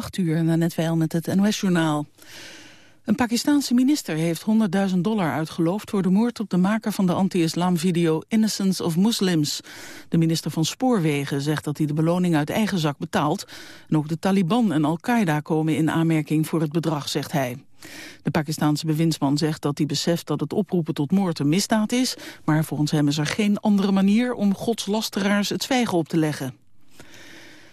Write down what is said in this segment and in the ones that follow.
8 uur, na net met het NOS-journaal. Een Pakistanse minister heeft 100.000 dollar uitgeloofd... voor de moord op de maker van de anti-islam-video Innocence of Muslims. De minister van Spoorwegen zegt dat hij de beloning uit eigen zak betaalt. En ook de Taliban en Al-Qaeda komen in aanmerking voor het bedrag, zegt hij. De Pakistanse bewindsman zegt dat hij beseft dat het oproepen tot moord een misdaad is... maar volgens hem is er geen andere manier om godslasteraars het zwijgen op te leggen.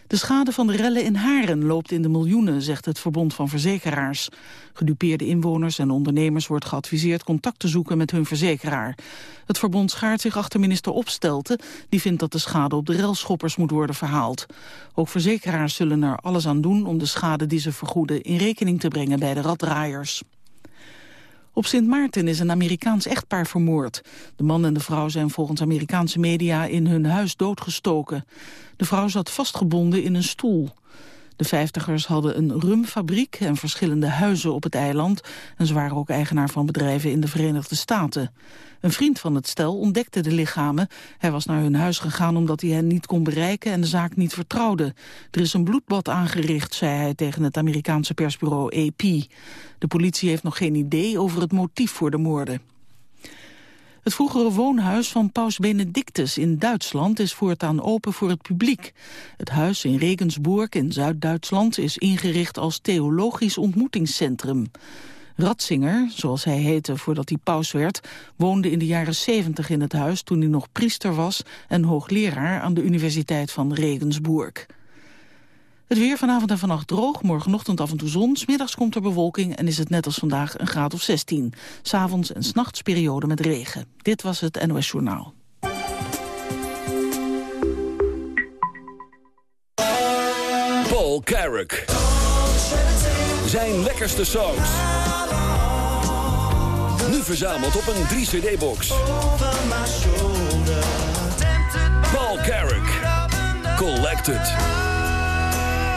De schade van de rellen in Haren loopt in de miljoenen, zegt het Verbond van Verzekeraars. Gedupeerde inwoners en ondernemers wordt geadviseerd contact te zoeken met hun verzekeraar. Het verbond schaart zich achter minister Opstelten, die vindt dat de schade op de relschoppers moet worden verhaald. Ook verzekeraars zullen er alles aan doen om de schade die ze vergoeden in rekening te brengen bij de raddraaiers. Op Sint Maarten is een Amerikaans echtpaar vermoord. De man en de vrouw zijn volgens Amerikaanse media in hun huis doodgestoken. De vrouw zat vastgebonden in een stoel. De vijftigers hadden een rumfabriek en verschillende huizen op het eiland... en ze waren ook eigenaar van bedrijven in de Verenigde Staten. Een vriend van het stel ontdekte de lichamen. Hij was naar hun huis gegaan omdat hij hen niet kon bereiken en de zaak niet vertrouwde. Er is een bloedbad aangericht, zei hij tegen het Amerikaanse persbureau AP. De politie heeft nog geen idee over het motief voor de moorden. Het vroegere woonhuis van paus Benedictus in Duitsland is voortaan open voor het publiek. Het huis in Regensburg in Zuid-Duitsland is ingericht als theologisch ontmoetingscentrum. Ratzinger, zoals hij heette voordat hij paus werd, woonde in de jaren 70 in het huis toen hij nog priester was en hoogleraar aan de Universiteit van Regensburg. Het weer vanavond en vannacht droog, morgenochtend af en toe zon. Smiddags komt er bewolking en is het net als vandaag een graad of 16. S'avonds en s'nachts periode met regen. Dit was het NOS Journaal. Paul Carrick. Zijn lekkerste songs. Nu verzameld op een 3-cd-box. Paul Carrick. Collected.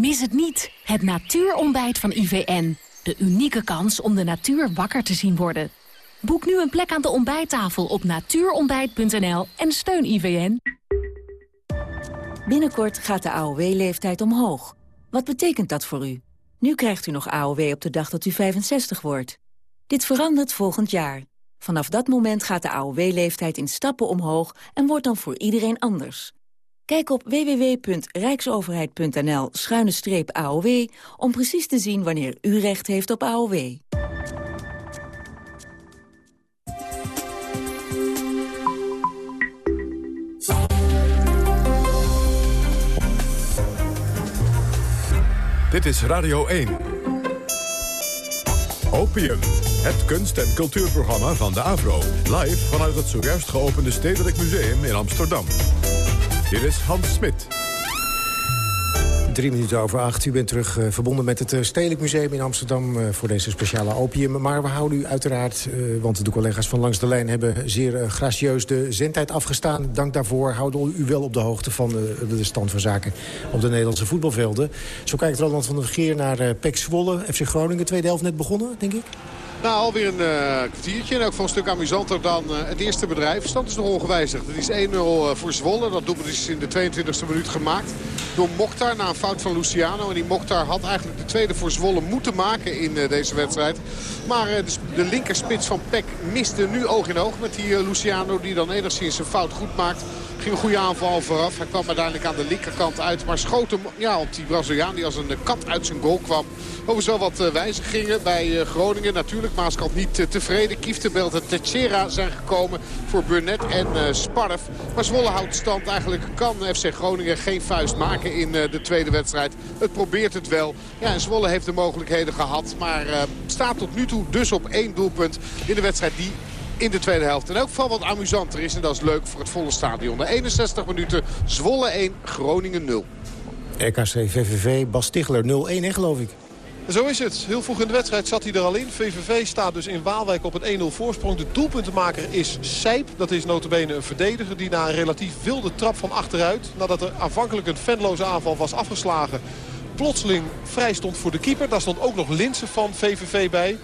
Mis het niet, het natuurontbijt van IVN. De unieke kans om de natuur wakker te zien worden. Boek nu een plek aan de ontbijttafel op natuurontbijt.nl en steun IVN. Binnenkort gaat de AOW-leeftijd omhoog. Wat betekent dat voor u? Nu krijgt u nog AOW op de dag dat u 65 wordt. Dit verandert volgend jaar. Vanaf dat moment gaat de AOW-leeftijd in stappen omhoog en wordt dan voor iedereen anders. Kijk op www.rijksoverheid.nl-aow om precies te zien wanneer u recht heeft op AOW. Dit is Radio 1. Opium, het kunst- en cultuurprogramma van de AVRO. Live vanuit het zojuist geopende Stedelijk Museum in Amsterdam. Hier is Hans Smit. Drie minuten over acht. U bent terug uh, verbonden met het uh, Stedelijk Museum in Amsterdam... Uh, voor deze speciale opium. Maar we houden u uiteraard, want de collega's van Langs de Lijn... hebben zeer gracieus de zendtijd afgestaan. Dank daarvoor houden u wel op de hoogte van de stand van zaken... op de Nederlandse voetbalvelden. Zo kijkt Roland van der Geer naar Pek Zwolle. FC Groningen, tweede helft net begonnen, denk ik. Nou, alweer een uh, kwartiertje. En ook van een stuk amusanter dan uh, het eerste bedrijf. Stand is nog ongewijzigd. Het is 1-0 uh, voor Zwolle. Dat doelpunt is in de 22e minuut gemaakt door Mokhtar na een fout van Luciano. En die Mokhtar had eigenlijk de tweede voor Zwolle moeten maken in deze wedstrijd. Maar de, de linkerspits van Peck miste nu oog in oog met die Luciano. Die dan enigszins een fout goed maakt. Ging een goede aanval vooraf. Hij kwam uiteindelijk aan de linkerkant uit. Maar schoot hem ja, op die Braziliaan die als een kat uit zijn goal kwam. Overigens wel wat uh, wijzigingen bij uh, Groningen. Natuurlijk Maaskant niet uh, tevreden. Kieftenbelt en Teixeira zijn gekomen voor Burnett en Sparf. Maar Zwolle houdt stand. Eigenlijk kan FC Groningen geen vuist maken in de tweede wedstrijd. Het probeert het wel. Ja, en Zwolle heeft de mogelijkheden gehad. Maar staat tot nu toe dus op één doelpunt in de wedstrijd die in de tweede helft. En ook geval wat amusanter is. En dat is leuk voor het volle stadion. De 61 minuten Zwolle 1, Groningen 0. RKC VVV, Bas Stigler 0-1 geloof ik. Zo is het. Heel vroeg in de wedstrijd zat hij er al in. VVV staat dus in Waalwijk op een 1-0 voorsprong. De doelpuntenmaker is Sijp. Dat is notabene een verdediger die na een relatief wilde trap van achteruit... nadat er aanvankelijk een fanloze aanval was afgeslagen... plotseling vrij stond voor de keeper. Daar stond ook nog Linsen van VVV bij.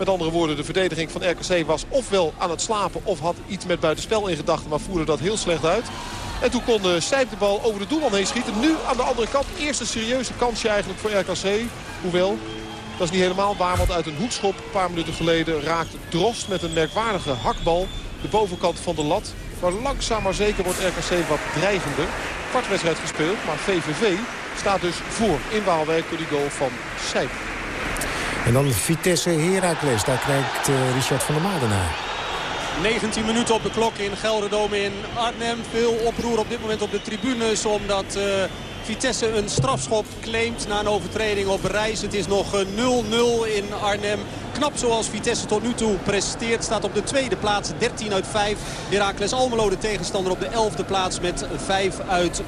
Met andere woorden, de verdediging van RKC was ofwel aan het slapen... of had iets met buitenspel in gedachten, maar voerde dat heel slecht uit. En toen kon Sijp de bal over de doelman heen schieten. Nu aan de andere kant, eerste serieuze kansje eigenlijk voor RKC. Hoewel, dat is niet helemaal waar, want uit een hoekschop een paar minuten geleden raakt Drost met een merkwaardige hakbal de bovenkant van de lat. Maar langzaam maar zeker wordt RKC wat dreigender. Kwartwedstrijd gespeeld, maar VVV staat dus voor in Waalwijk door die goal van Sijp. En dan Vitesse Heracles, daar kijkt uh, Richard van der Maden naar. 19 minuten op de klok in Gelderdoom in Arnhem. Veel oproer op dit moment op de tribunes omdat... Uh, Vitesse een strafschop claimt na een overtreding op reis. Het is nog 0-0 in Arnhem. Knap zoals Vitesse tot nu toe presteert. Staat op de tweede plaats, 13 uit 5. Heracles Almelo de tegenstander op de 11e plaats met 5 uit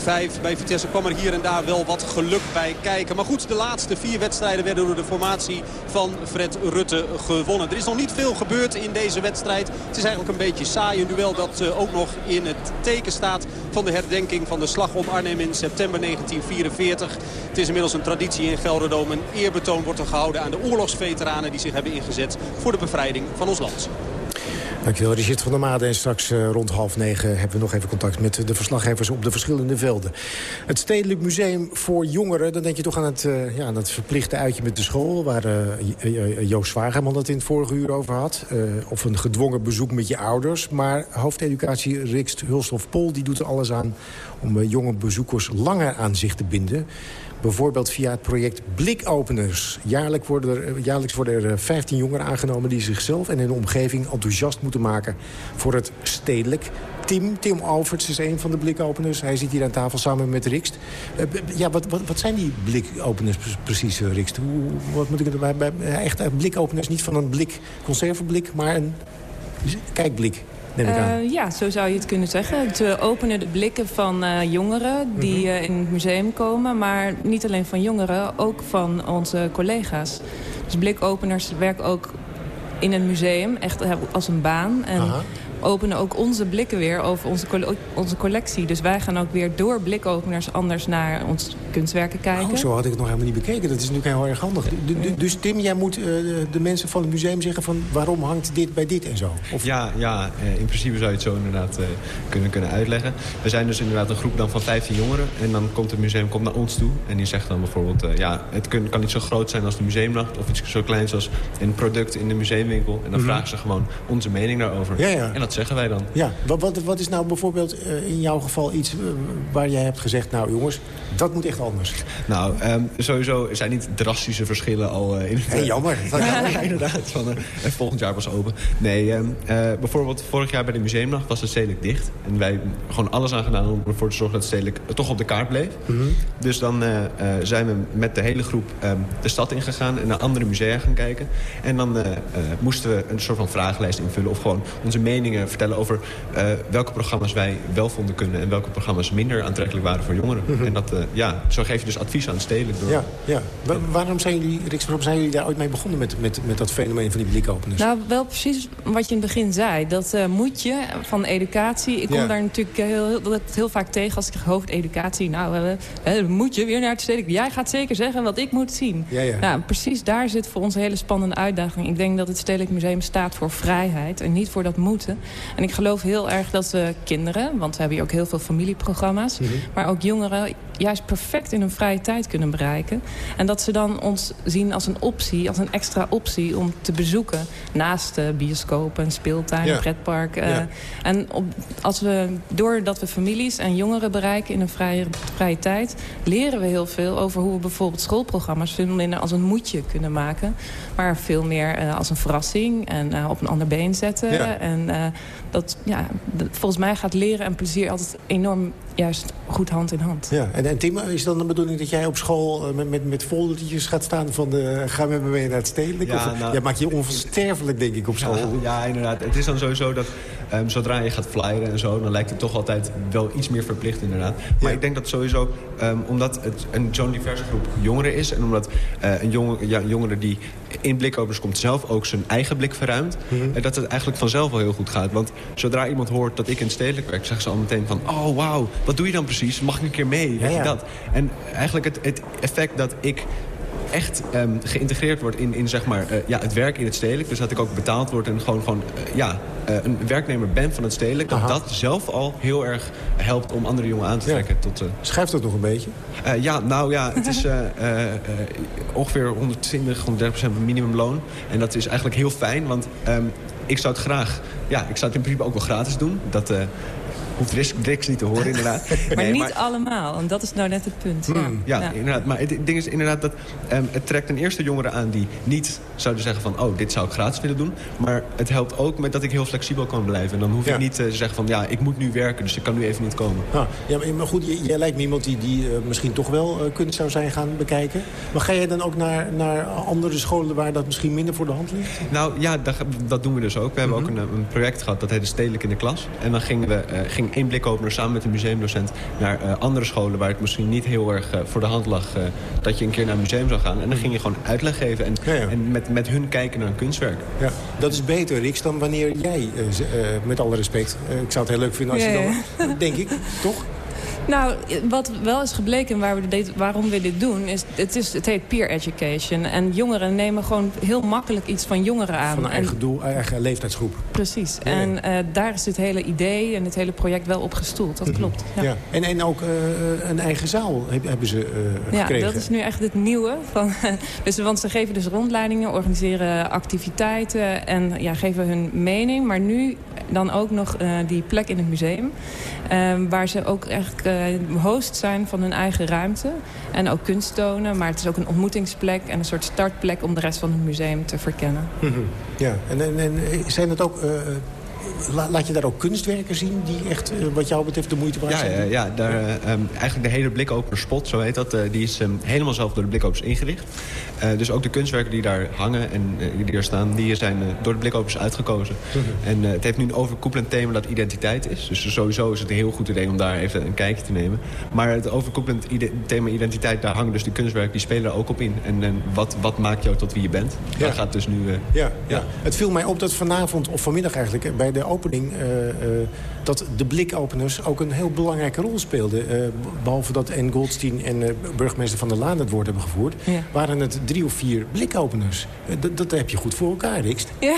5. Bij Vitesse kwam er hier en daar wel wat geluk bij kijken. Maar goed, de laatste vier wedstrijden werden door de formatie van Fred Rutte gewonnen. Er is nog niet veel gebeurd in deze wedstrijd. Het is eigenlijk een beetje saai. Een duel dat eh, ook nog in het teken staat van de herdenking van de slag om Arnhem in september 1944. Het is inmiddels een traditie in Gelderdoom. Een eerbetoon wordt er gehouden aan de oorlogsveteranen die zich hebben ingezet voor de bevrijding van ons land. Dankjewel, Richard van der Made. En straks uh, rond half negen hebben we nog even contact met de verslaggevers op de verschillende velden. Het Stedelijk Museum voor Jongeren, dan denk je toch aan het, uh, ja, aan het verplichte uitje met de school... waar uh, Joost Zwageman het in het vorige uur over had. of een gedwongen bezoek met je ouders. Maar hoofdeducatie Rikst Hulstof-Pol die doet er alles aan om jonge bezoekers langer aan zich te binden. Bijvoorbeeld via het project Blikopeners. Jaarlijks worden er, jaarlijks worden er 15 jongeren aangenomen... die zichzelf en hun omgeving enthousiast moeten maken voor het stedelijk. Tim, Tim Alverts is een van de blikopeners. Hij zit hier aan tafel samen met Rikst. Uh, ja, wat, wat, wat zijn die blikopeners precies, Rikst? Hoe, wat moet ik erbij bij? Echt blikopeners, niet van een blik, conserveblik, maar een kijkblik. Uh, ja, zo zou je het kunnen zeggen. We openen de blikken van uh, jongeren die uh, in het museum komen. Maar niet alleen van jongeren, ook van onze collega's. Dus blikopeners werken ook in een museum, echt als een baan. En Aha openen ook onze blikken weer over onze, onze collectie. Dus wij gaan ook weer door blikopeners anders naar ons kunstwerken kijken. Oh, zo had ik het nog helemaal niet bekeken. Dat is natuurlijk heel erg handig. Dus Tim, jij moet uh, de mensen van het museum zeggen van waarom hangt dit bij dit en zo? Of... Ja, ja uh, in principe zou je het zo inderdaad uh, kunnen, kunnen uitleggen. We zijn dus inderdaad een groep dan van 15 jongeren. En dan komt het museum komt naar ons toe. En die zegt dan bijvoorbeeld, ja, het kun, kan niet zo groot zijn als de museumnacht. Of iets zo kleins als een product in de museumwinkel. En dan mm -hmm. vragen ze gewoon onze mening daarover. Ja, ja. En dat zeggen wij dan. Ja, wat, wat, wat is nou bijvoorbeeld uh, in jouw geval iets uh, waar jij hebt gezegd... nou jongens, dat moet echt anders? Nou, um, sowieso zijn niet drastische verschillen al uh, in het... Hey, jammer. ja, inderdaad. Van, en volgend jaar was open. Nee, um, bijvoorbeeld vorig jaar bij de museumnacht was het stedelijk dicht. En wij gewoon alles aan gedaan om ervoor te zorgen dat het stedelijk toch op de kaart bleef. Mm -hmm. Dus dan zijn we met de hele groep um, de stad ingegaan en naar andere musea gaan kijken. En dan moesten we een soort van vragenlijst invullen of gewoon onze meningen vertellen over welke programma's wij wel vonden kunnen... en welke programma's minder aantrekkelijk waren voor jongeren. Mm -hmm. En dat, ja, zo geef je dus advies aan het stedelijk. Door. Ja, ja. Wa waarom zijn jullie, Riks, waarom zijn jullie daar ooit mee begonnen met, met, met dat fenomeen van die blikopeners? Nou, wel precies wat je in het begin zei. Dat uh, moet je van educatie. Ik kom ja. daar natuurlijk heel, heel, heel, vaak tegen als ik zeg hoofdeducatie. Nou, moet je weer naar het stedelijk. Jij gaat zeker zeggen wat ik moet zien. Ja, ja. Nou, precies daar zit voor ons een hele spannende uitdaging. Ik denk dat het Stedelijk Museum staat voor vrijheid en niet voor dat moeten. En ik geloof heel erg dat we kinderen, want we hebben hier ook heel veel familieprogramma's... Mm -hmm. maar ook jongeren juist perfect in hun vrije tijd kunnen bereiken. En dat ze dan ons zien als een optie, als een extra optie om te bezoeken. Naast uh, bioscopen, speeltuin, ja. pretpark. Uh, ja. En op, als we, doordat we families en jongeren bereiken in een vrije, vrije tijd... leren we heel veel over hoe we bijvoorbeeld schoolprogramma's... veel minder als een moedje kunnen maken. Maar veel meer uh, als een verrassing en op een ander been zetten. Ja. En dat, ja, volgens mij gaat leren en plezier altijd enorm juist goed hand in hand. Ja, en, en Tim, is dan de bedoeling dat jij op school met, met, met foldertjes gaat staan van de, ga met me mee naar het stedelijk? Ja, of, nou, jij maakt je onversterfelijk, denk ik, op school. Ja, ja, inderdaad. Het is dan sowieso dat um, zodra je gaat flyeren en zo... dan lijkt het toch altijd wel iets meer verplicht, inderdaad. Maar ik denk dat sowieso, um, omdat het een zo'n diverse groep jongeren is... en omdat uh, een jonge, ja, jongere die in blikopers komt zelf ook zijn eigen blik verruimt... Mm -hmm. dat het eigenlijk vanzelf wel heel goed gaat. Want zodra iemand hoort dat ik in het stedelijk werk... zeggen ze al meteen van, oh wauw, wat doe je dan precies? Mag ik een keer mee? Weet je dat? En eigenlijk het, het effect dat ik echt um, geïntegreerd wordt in, in zeg maar, uh, ja, het werk in het stedelijk. Dus dat ik ook betaald word en gewoon, gewoon uh, ja, uh, een werknemer ben van het stedelijk. Dat Aha. dat zelf al heel erg helpt om andere jongen aan te trekken. Ja. Tot, Schrijft dat nog een beetje? ja, nou ja, het is ongeveer 120, 130 procent minimumloon. En dat is eigenlijk heel fijn, want um, ik zou het graag... Ja, ik zou het in principe ook wel gratis doen. Dat hoeft Drix niet te horen, inderdaad. maar nee, niet maar... allemaal, en dat is nou net het punt. Mm, ja. ja, inderdaad. Maar het ding is inderdaad dat um, het trekt ten eerste jongeren aan... die niet zouden zeggen van, oh, dit zou ik gratis willen doen. Maar het helpt ook met dat ik heel flexibel kan blijven. En dan hoef ja. ik niet te zeggen van, ja, ik moet nu werken... dus ik kan nu even niet komen. Ah, ja, maar goed, jij lijkt me iemand die, die uh, misschien toch wel uh, kunst zou zijn gaan bekijken. Maar ga jij dan ook naar, naar andere scholen waar dat misschien minder voor de hand ligt? Nou ja, dat, dat doen we dus ook. We hebben mm -hmm. ook een, een, project gehad, dat heette Stedelijk in de Klas. En dan gingen we... Uh, ging één blikopener samen met een museumdocent naar uh, andere scholen... waar het misschien niet heel erg uh, voor de hand lag uh, dat je een keer naar een museum zou gaan. En dan ging je gewoon uitleg geven en, ja, ja. en met, met hun kijken naar een kunstwerk. Ja, dat is beter, Riks, dan wanneer jij, met alle respect... ik zou het heel leuk vinden als je dan... denk ik, toch? Nou, wat wel is gebleken waar we dit, waarom we dit doen... is het, is het heet peer education. En jongeren nemen gewoon heel makkelijk iets van jongeren aan. Van een eigen, en, doel, eigen leeftijdsgroep. Precies. Ja. En uh, daar is dit hele idee en het hele project wel op gestoeld. Dat klopt. Ja. ja. En, en ook uh, een eigen zaal hebben ze uh, ja, dat is nu echt het nieuwe. Van, dus, want ze geven dus rondleidingen, organiseren activiteiten... en ja, geven hun mening. Maar nu dan ook nog die plek in het museum... waar ze ook eigenlijk host zijn van hun eigen ruimte. En ook kunst tonen. Maar het is ook een ontmoetingsplek en een soort startplek om de rest van het museum te verkennen. Ja, en, en, zijn het ook... Laat je daar ook kunstwerken zien die echt, uh, wat jou betreft, de moeite waard zijn? Ja, ja, ja daar, uh, um, eigenlijk de hele blikopener spot, zo heet dat, uh, die is um, helemaal zelf door de blikopers ingericht. dus ook de kunstwerken die daar hangen en die daar staan, die zijn door de blikopers uitgekozen. -hmm. En het heeft nu een overkoepelend thema dat identiteit is. Dus sowieso is het een heel goed idee om daar even een kijkje te nemen. Maar het overkoepelend ide thema identiteit, daar hangen dus de kunstwerken, die spelen er ook op in. En, en wat, wat maakt jou tot wie je bent? Ja. Daar gaat dus nu... Ja, ja, ja. Het viel mij op dat vanavond, of vanmiddag eigenlijk, bij de opening... Uh, uh, dat de blikopeners ook een heel belangrijke rol speelden. Uh, behalve dat en Goldstein en burgemeester Van der Laan het woord hebben gevoerd... Ja. waren het drie of vier blikopeners. Dat, dat heb je goed voor elkaar, Rikst. Ja,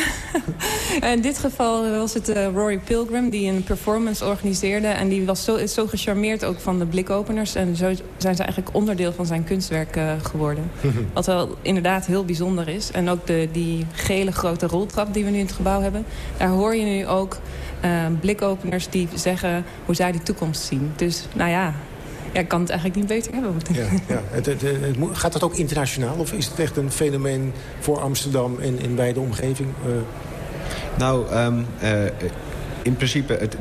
in dit geval was het Rory Pilgrim die een performance organiseerde... en die was zo, zo gecharmeerd ook van de blikopeners... en zo zijn ze eigenlijk onderdeel van zijn kunstwerk geworden. Wat wel inderdaad heel bijzonder is. En ook de, die gele grote roltrap die we nu in het gebouw hebben... daar hoor je nu ook uh, blikopeners die zeggen hoe zij die toekomst zien. Dus nou ja, ja, ik kan het eigenlijk niet beter hebben. Ja, ja. Het, het, het, gaat dat ook internationaal of is het echt een fenomeen voor Amsterdam en in beide omgeving? Uh... Nou, um, uh, in principe, het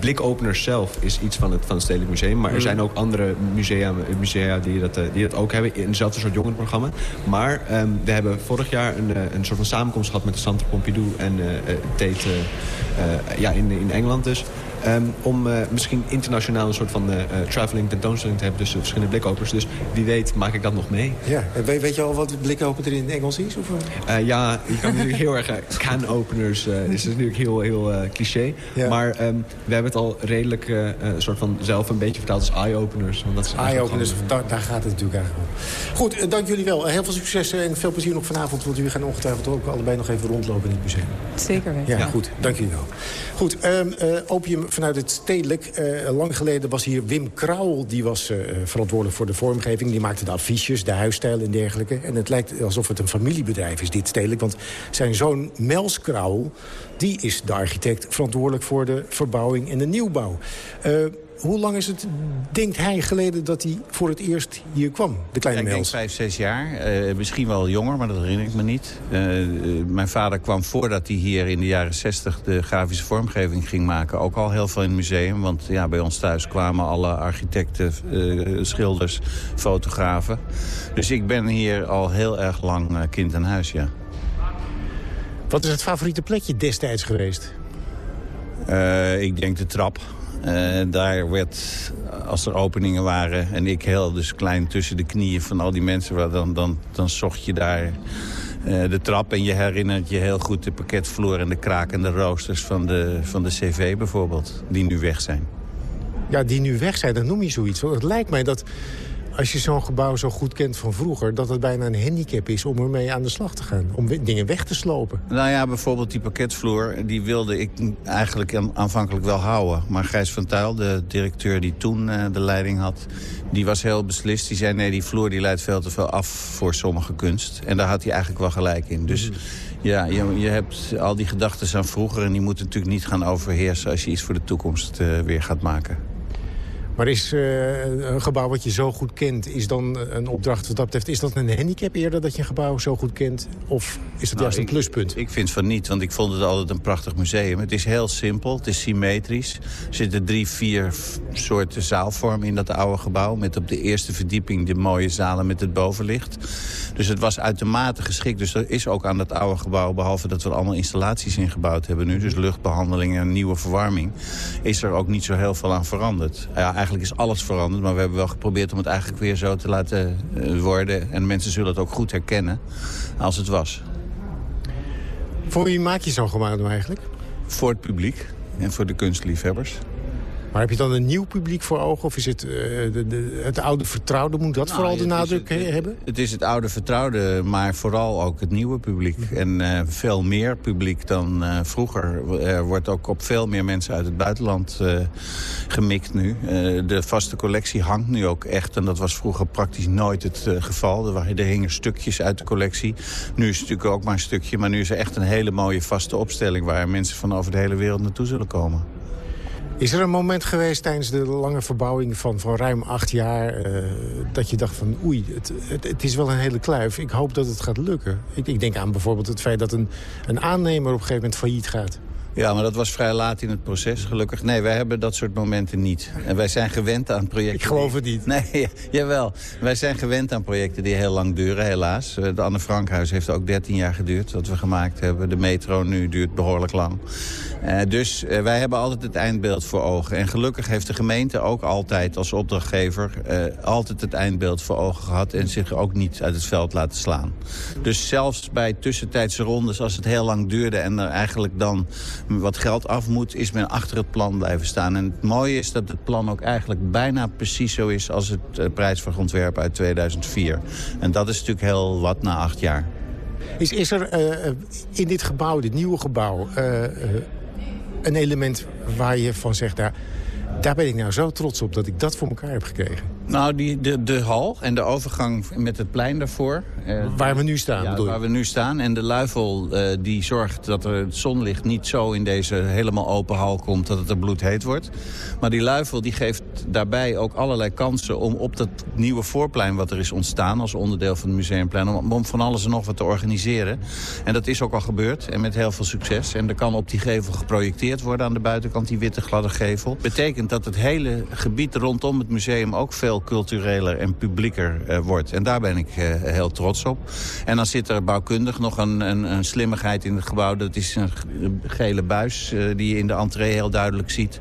blikopener zelf is iets van het, van het Stedelijk Museum. Maar er zijn ook andere musea, musea die, dat, die dat ook hebben. In hetzelfde soort jongerenprogramma. Maar um, we hebben vorig jaar een, een soort van samenkomst gehad met de Centre Pompidou en uh, Tate uh, ja, in, in Engeland dus. Um, om uh, misschien internationaal een soort van uh, traveling tentoonstelling te hebben tussen verschillende blikopers. Dus wie weet maak ik dat nog mee. Ja, en weet, weet je al wat blikopener in het Engels is? Of? Uh, ja, je kan natuurlijk heel erg... can openers is natuurlijk heel, heel cliché. Ja. Maar um, we hebben het al redelijk een soort van zelf een beetje vertaald als eye-openers. Eye-openers, daar, daar gaat het natuurlijk eigenlijk om. Goed, dank jullie wel. Heel veel succes en veel plezier nog vanavond. Want jullie gaan ongetwijfeld ook allebei nog even rondlopen in het museum. Zeker weten. Ja, ja. goed. Dank jullie wel. Goed, um, opium vanuit het stedelijk. Uh, lang geleden was hier Wim Krauwel. Die was uh, verantwoordelijk voor de vormgeving. Die maakte de affiches, de huisstijl en dergelijke. En het lijkt alsof het een familiebedrijf is, dit stedelijk. Want zijn zoon Mels Krauwel, die is de architect... verantwoordelijk voor de verbouwing en de nieuwbouw. Hoe lang is het, denkt hij, geleden dat hij voor het eerst hier kwam, de kleine ja, ik denk vijf, zes jaar. Uh, misschien wel jonger, maar dat herinner ik me niet. Uh, uh, mijn vader kwam voordat hij hier in de jaren zestig de grafische vormgeving ging maken... ook al heel veel in het museum. Want ja, bij ons thuis kwamen alle architecten, schilders, fotografen. Dus ik ben hier al heel erg lang kind aan huis, ja. Wat is het favoriete plekje destijds geweest? ik denk de trap. Uh, daar werd, als er openingen waren en ik heel dus klein tussen de knieën van al die mensen... dan, dan, dan zocht je daar uh, de trap en je herinnert je heel goed de pakketvloer... en de krakende roosters van de, van de CV bijvoorbeeld, die nu weg zijn. Ja, die nu weg zijn, dan noem je zoiets. Het lijkt mij dat als je zo'n gebouw zo goed kent van vroeger... dat het bijna een handicap is om ermee aan de slag te gaan. Om dingen weg te slopen. Nou ja, bijvoorbeeld die pakketvloer... die wilde ik eigenlijk aanvankelijk wel houden. Maar Gijs van Tuil, de directeur die toen uh, de leiding had... die was heel beslist. Die zei, nee, die vloer die leidt veel te veel af voor sommige kunst. En daar had hij eigenlijk wel gelijk in. Dus... Mhm. Ja, je, je, hebt al die gedachten aan vroeger... en die moeten natuurlijk niet gaan overheersen... als je iets voor de toekomst uh, weer gaat maken. Maar is uh, een gebouw wat je zo goed kent, is dan een opdracht wat dat betreft... is dat een handicap eerder dat je een gebouw zo goed kent? Of is dat nou, juist een pluspunt? Ik vind van niet, want ik vond het altijd een prachtig museum. Het is heel simpel, het is symmetrisch. Er zitten drie, vier soorten zaalvormen in dat oude gebouw... met op de eerste verdieping de mooie zalen met het bovenlicht. Dus het was uitermate geschikt. Dus er is ook aan dat oude gebouw, behalve dat we er allemaal installaties in gebouwd hebben nu... dus luchtbehandeling en nieuwe verwarming... is er ook niet zo heel veel aan veranderd. Ja, eigenlijk is alles veranderd. Maar we hebben wel geprobeerd om het eigenlijk weer zo te laten eh, worden. En mensen zullen het ook goed herkennen als het was. Voor wie maak je zo'n gebouw nou eigenlijk? Voor het publiek en voor de kunstliefhebbers. Maar heb je dan een nieuw publiek voor ogen? Of is het uh, de, de, het oude vertrouwde? Moet dat nou, vooral de nadruk het, hebben? Het is het oude vertrouwde, maar vooral ook het nieuwe publiek. Mhm. En uh, veel meer publiek dan uh, vroeger. Er wordt ook op veel meer mensen uit het buitenland gemikt nu. de vaste collectie hangt nu ook echt. En dat was vroeger praktisch nooit het geval. Er, er hingen stukjes uit de collectie. Nu is het natuurlijk ook maar een stukje. Maar nu is er echt een hele mooie vaste opstelling... waar mensen van over de hele wereld naartoe zullen komen. Is er een moment geweest tijdens de lange verbouwing van, van ruim acht jaar... Uh, dat je dacht van oei, het, het, het, is wel een hele kluif. Ik hoop dat het gaat lukken. Ik, ik denk aan bijvoorbeeld het feit dat een, een aannemer op een gegeven moment failliet gaat. Ja, maar dat was vrij laat in het proces, gelukkig. Nee, wij hebben dat soort momenten niet. En wij zijn gewend aan projecten... Ik geloof het niet. Nee, ja, jawel. Wij zijn gewend aan projecten die heel lang duren, helaas. De Anne Frankhuis heeft ook 13 jaar geduurd, wat we gemaakt hebben. De metro nu duurt behoorlijk lang. Uh, dus uh, wij hebben altijd het eindbeeld voor ogen. En gelukkig heeft de gemeente ook altijd als opdrachtgever... Uh, altijd het eindbeeld voor ogen gehad... en zich ook niet uit het veld laten slaan. Dus zelfs bij tussentijdse rondes, als het heel lang duurde... en er eigenlijk dan wat geld af moet, is men achter het plan blijven staan. En het mooie is dat het plan ook eigenlijk bijna precies zo is... als het uh, prijsvergontwerp uit 2004. En dat is natuurlijk heel wat na acht jaar. Is, is er uh, in dit gebouw, dit nieuwe gebouw... Een element waar je van zegt... Daar, daar ben ik nou zo trots op dat ik dat voor elkaar heb gekregen. Nou, die, de, de hal en de overgang met het plein daarvoor. Eh, waar we nu staan, ja, bedoel waar we nu staan. En de luifel eh, die zorgt dat er het zonlicht niet zo in deze helemaal open hal komt... dat het er bloedheet wordt. Maar die luifel die geeft daarbij ook allerlei kansen... om op dat nieuwe voorplein wat er is ontstaan... als onderdeel van het museumplein... om, om van alles en nog wat te organiseren. En dat is ook al gebeurd en met heel veel succes. En er kan op die gevel geprojecteerd worden aan de buitenkant... die witte gladde gevel. Betekent dat het hele gebied rondom het museum ook veel cultureler en publieker uh, wordt. En daar ben ik uh, heel trots op. En dan zit er bouwkundig nog een, een, een, slimmigheid in het gebouw. Dat is een gele buis uh, die je in de entree heel duidelijk ziet.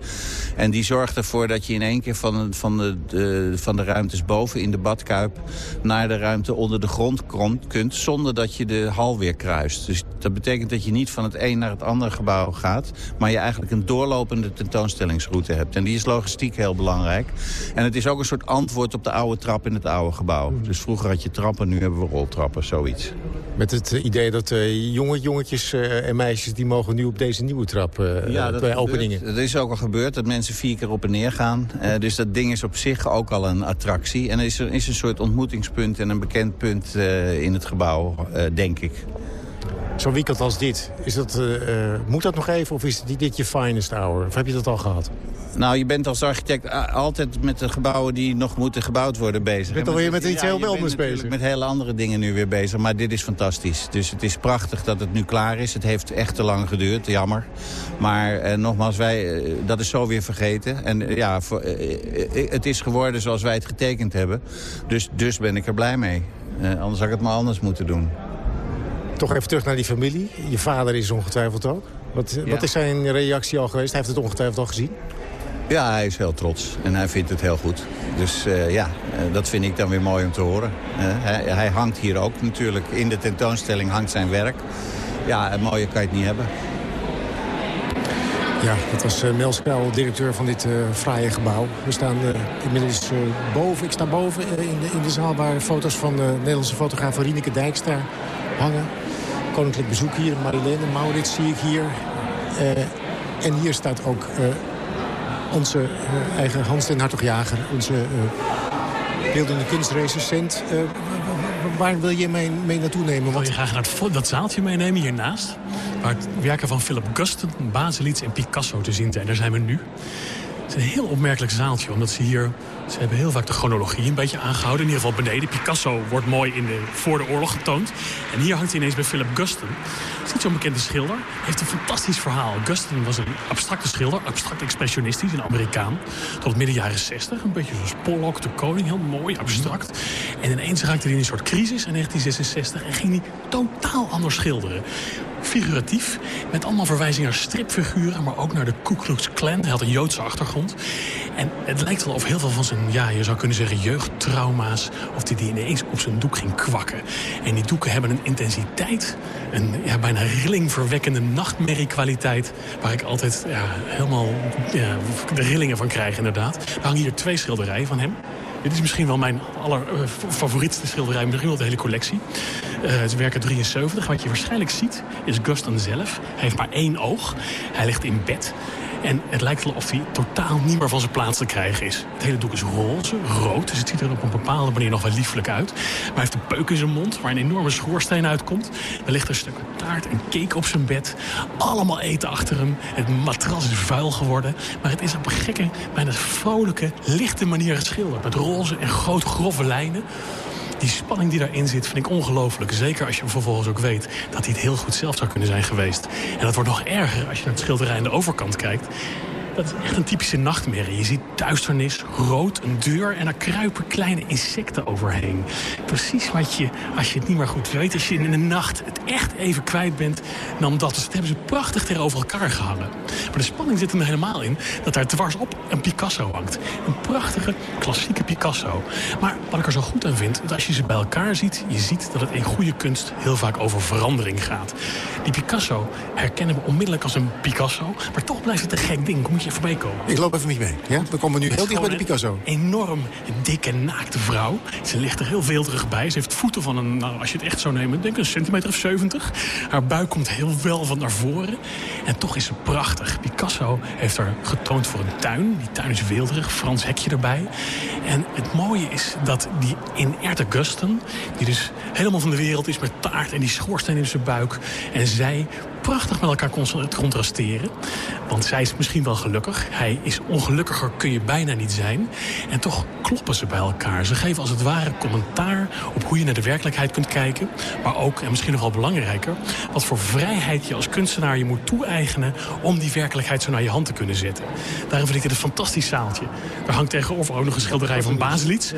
En die zorgt ervoor dat je in één keer van, van, de, de, van de ruimtes boven in de badkuip... naar de ruimte onder de grond kunt... zonder dat je de hal weer kruist. Dus dat betekent dat je niet van het een naar het andere gebouw gaat... maar je eigenlijk een doorlopende tentoonstellingsroute hebt. En die is logistiek heel belangrijk. En het is ook een soort antwoord op de oude trap in het oude gebouw. Hmm. Dus vroeger had je trappen, nu hebben we roltrappen, zoiets. Met het idee dat uh, jonge jongetjes uh, en meisjes... die mogen nu op deze nieuwe trap uh, ja, dat bij openingen. Dat is ook al gebeurd, dat mensen vier keer op en neer gaan. dus dat ding is op zich ook al een attractie. En er is, er is een soort ontmoetingspunt en een bekend punt in het gebouw, denk ik. Zo'n weekend als dit, is dat, uh, moet dat nog even of is dit, dit je finest hour? Of heb je dat al gehad? Nou, je bent als architect altijd met de gebouwen die nog moeten gebouwd worden bezig. Je bent alweer met iets heel anders bezig. met hele andere dingen nu weer bezig. Maar dit is fantastisch. Dus het is prachtig dat het nu klaar is. Het heeft echt te lang geduurd, jammer. Maar eh, nogmaals, wij, eh, dat is zo weer vergeten. En eh, ja, voor, eh, het is geworden zoals wij het getekend hebben. Dus, dus ben ik er blij mee. anders had ik het maar anders moeten doen. Toch even terug naar die familie. Je vader is ongetwijfeld ook. Wat, wat is zijn reactie al geweest? Hij heeft het ongetwijfeld al gezien. Ja, hij is heel trots en hij vindt het heel goed. Dus uh, ja, uh, dat vind ik dan weer mooi om te horen. Uh, hij, hij, hangt hier ook natuurlijk. In de tentoonstelling hangt zijn werk. Ja, mooier kan je het niet hebben. Ja, dat was uh, Mel Spel, directeur van dit fraaie gebouw. We staan inmiddels boven. Ik sta boven in, de, in de zaal waar foto's van de Nederlandse fotograaf Rieneke Dijkstra hangen. Koninklijk bezoek hier. Marilene Maurits zie ik hier. en hier staat ook onze uh, eigen Hans den Hartog-jager, onze beeldende kunstrecensent. Waar wil je mij mee naartoe nemen? Wil je graag naar dat zaaltje meenemen hiernaast? Waar het werken van Philip Guston, Baselitz en Picasso te zien zijn. Daar zijn we nu. Het is een heel opmerkelijk zaaltje, omdat ze hier... Ze hebben heel vaak de chronologie een beetje aangehouden. In ieder geval beneden. Picasso wordt mooi in de, voor de oorlog getoond. En hier hangt hij ineens bij Philip Guston. Het is niet zo'n bekende schilder. Hij heeft een fantastisch verhaal. Guston was een abstracte schilder, abstract expressionistisch, een Amerikaan. Tot midden jaren 60. Een beetje zoals Pollock, de koning. Heel mooi, abstract. En ineens raakte hij in een soort crisis in 1966 en ging hij totaal anders schilderen figuratief. Met allemaal verwijzingen naar stripfiguren, maar ook naar de Ku Klux Klan. Hij had een Joodse achtergrond. En het lijkt wel of heel veel van zijn, ja, je zou kunnen zeggen, jeugdtrauma's... of die, die ineens op zijn doek ging kwakken. En die doeken hebben een intensiteit, een ja, bijna rillingverwekkende nachtmerriekwaliteit... waar ik altijd ja, helemaal ja, de rillingen van krijg, inderdaad. Er hangen hier twee schilderijen van hem. Dit is misschien wel mijn allerfavorietste schilderij, misschien wel de hele collectie. Uh, het is werk 73. Wat je waarschijnlijk ziet is Guston zelf. Hij heeft maar één oog. Hij ligt in bed. En het lijkt wel of hij totaal niet meer van zijn plaats te krijgen is. Het hele doek is roze, rood, dus het ziet er op een bepaalde manier nog wel lieflijk uit. Maar hij heeft een peuk in zijn mond, waar een enorme schoorsteen uitkomt. Er ligt een stuk taart en cake op zijn bed. Allemaal eten achter hem. Het matras is vuil geworden. Maar het is op een gekke, bijna vrolijke, lichte manier geschilderd. Met roze en grote, grove lijnen die spanning die daarin zit vind ik ongelooflijk. Zeker als je vervolgens ook weet dat hij het heel goed zelf zou kunnen zijn geweest. En dat wordt nog erger als je naar het schilderij aan de overkant kijkt. Dat is echt een typische nachtmerrie. Je ziet duisternis, rood, een deur en er kruipen kleine insecten overheen. Precies wat je, als je het niet meer goed weet, als je in de nacht het echt even kwijt bent, dan dat. Dus dat hebben ze prachtig tegenover elkaar gehangen. Maar de spanning zit er helemaal in dat daar dwars op een Picasso hangt. Een prachtige, klassieke Picasso. Maar wat ik er zo goed aan vind, is als je ze bij elkaar ziet, je ziet dat het in goede kunst heel vaak over verandering gaat. Die Picasso herkennen we onmiddellijk als een Picasso, maar toch blijft het een gek ding je voorbij komen. Ik loop even niet mee. Ja? We komen nu heel dicht bij de Picasso. Een enorm dikke, naakte vrouw. Ze ligt er heel veel bij. Ze heeft voeten van een, nou, als je het echt zou nemen, denk een centimeter of 70. Haar buik komt heel wel van naar voren. En toch is ze prachtig. Picasso heeft haar getoond voor een tuin. Die tuin is weelderig, Frans hekje erbij. En het mooie is dat die in Ertegusten, die dus helemaal van de wereld is met taart en die schoorsteen in zijn buik. En zij prachtig met elkaar contrasteren. Want zij is misschien wel gelukkig. Hij is ongelukkiger, kun je bijna niet zijn. En toch kloppen ze bij elkaar. Ze geven als het ware commentaar op hoe je naar de werkelijkheid kunt kijken. Maar ook, en misschien nog wel belangrijker... wat voor vrijheid je als kunstenaar je moet toe-eigenen... om die werkelijkheid zo naar je hand te kunnen zetten. Daarom vind ik dit een fantastisch zaaltje. Er hangt tegenover ook nog een schilderij van Baselitz.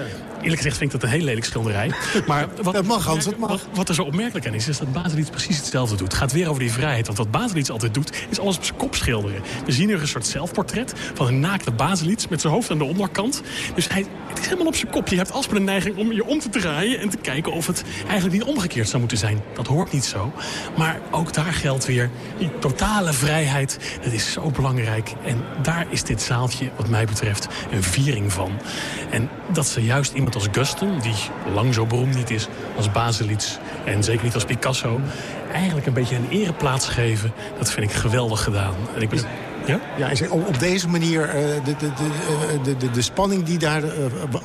Eerlijk gezegd vind ik dat een heel lelijk schilderij. Maar wat, dat mag, Hans, dat mag. Wat, wat, er zo opmerkelijk aan is, is dat Baselitz precies hetzelfde doet. Het gaat weer over die vrijheid. Want wat Baselitz altijd doet, is alles op zijn kop schilderen. We zien hier een soort zelfportret van een naakte Baselitz... met zijn hoofd aan de onderkant. Dus hij, het is helemaal op zijn kop. Je hebt alsmaar de neiging om je om te draaien... en te kijken of het eigenlijk niet omgekeerd zou moeten zijn. Dat hoort niet zo. Maar ook daar geldt weer die totale vrijheid. Dat is zo belangrijk. En daar is dit zaaltje, wat mij betreft, een viering van. En dat ze juist iemand als Gusten, die lang zo beroemd niet is als Baselitz... en zeker niet als Picasso, eigenlijk een beetje een ereplaats geven... dat vind ik geweldig gedaan. En ik ben Ja? Ja, ik zeg, op, deze manier, eh, de, de, de, de, de, de spanning die daar, eh,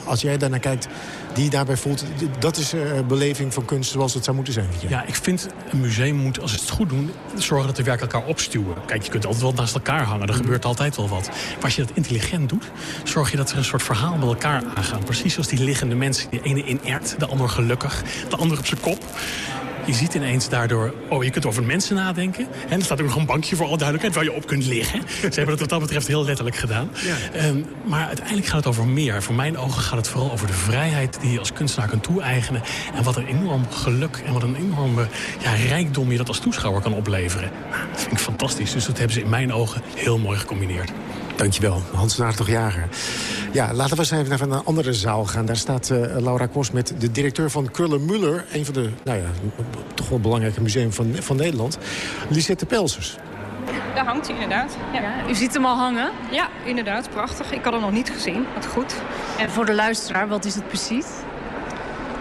als jij daarnaar kijkt, die je daarbij voelt, dat is eh, beleving van kunst zoals het zou moeten zijn. Ja, ik vind een museum moet, als ze het goed doen, zorgen dat de werken elkaar opstuwen. Kijk, je kunt altijd wel naast elkaar hangen, er gebeurt altijd wel wat. Maar als je dat intelligent doet, zorg je dat er een soort verhaal met elkaar aangaat. Precies als die liggende mensen, die ene inert, de ander gelukkig, de ander op zijn kop. Je ziet ineens daardoor, oh, je kunt over mensen nadenken. En er staat ook nog een bankje voor alle duidelijkheid waar je op kunt liggen. Ze hebben het wat dat betreft heel letterlijk gedaan. Ehm, maar uiteindelijk gaat het over meer. Voor mijn ogen gaat het vooral over de vrijheid die je als kunstenaar kunt toe-eigenen. En wat een enorm geluk en wat een enorme ja, rijkdom je dat als toeschouwer kan opleveren. Nou, dat vind ik fantastisch. Dus dat hebben ze in mijn ogen heel mooi gecombineerd. Dankjewel, Hans Naartog-Jager. Ja, laten we eens even naar een andere zaal gaan. Daar staat eh, Laura Kos met de directeur van Krullen-Muller... een van de, nou ja, toch wel belangrijke museum van, van Nederland. Lisette Pelsers. Daar hangt hij inderdaad. Ja. u ziet hem al hangen? Ja, inderdaad. Prachtig. Ik had hem nog niet gezien. Wat goed. En voor de luisteraar, wat is het precies?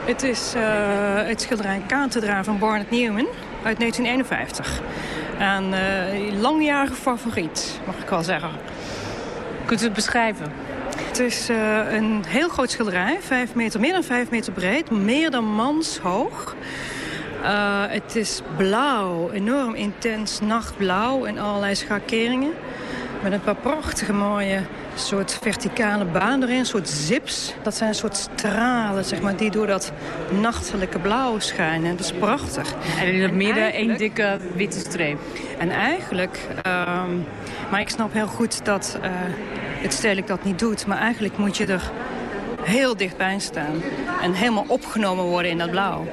Het is eh, het schilderij Kathedra van Barnett Newman uit 1951. En eh langjarige favoriet, mag ik wel zeggen. Kunt u het beschrijven? Het is eh, een heel groot schilderij, vijf meter, meer dan vijf meter breed, meer dan manshoog. Eh, het is blauw, enorm intens nachtblauw in allerlei schakeringen. Met een paar prachtige mooie soort verticale banen erin, een soort zips. Dat zijn een soort stralen, zeg maar, die door dat nachtelijke blauw schijnen. Dat is prachtig. En in het midden één dikke witte streep. En eigenlijk, ehm, maar ik snap heel goed dat eh, het stedelijk dat niet doet. Maar eigenlijk moet je er heel dichtbij staan. En helemaal opgenomen worden in dat blauw.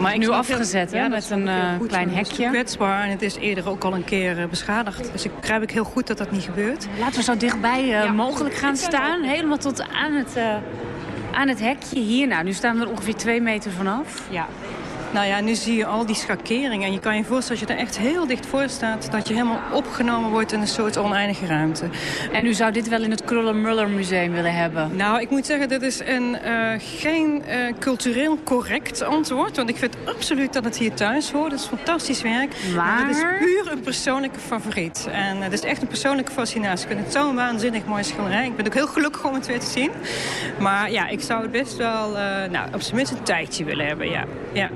Maar nu afgezet, hè, dat met een, eh, goed, klein want het is hekje. kwetsbaar en het is eerder ook al een keer eh, beschadigd. Dus ik begrijp ik heel goed dat dat niet gebeurt. Laten we zo dichtbij eh, mogelijk gaan staan. Helemaal tot aan het, eh, aan het hekje hier. Nou, nu staan we er ongeveer twee meter vanaf. Ja. Nou ja, nu zie je al die schakeringen. En je kan je voorstellen, als je er echt heel dicht voor staat... dat je helemaal opgenomen wordt in een soort oneindige ruimte. En u zou dit wel in het Krullen-Muller Museum willen hebben? Nou, ik moet zeggen, dit is een, eh, geen eh, cultureel correct antwoord. Want ik vind absoluut dat het hier thuis hoort. Het is fantastisch werk. Maar- het is puur een persoonlijke favoriet. En eh, het is echt een persoonlijke fascinatie. Ik vind het zo'n waanzinnig mooi schilderij. Ik ben ook heel gelukkig om het weer te zien. Maar ja, ik zou het best wel, nou, op zijn minst een tijdje willen hebben, ja. ja.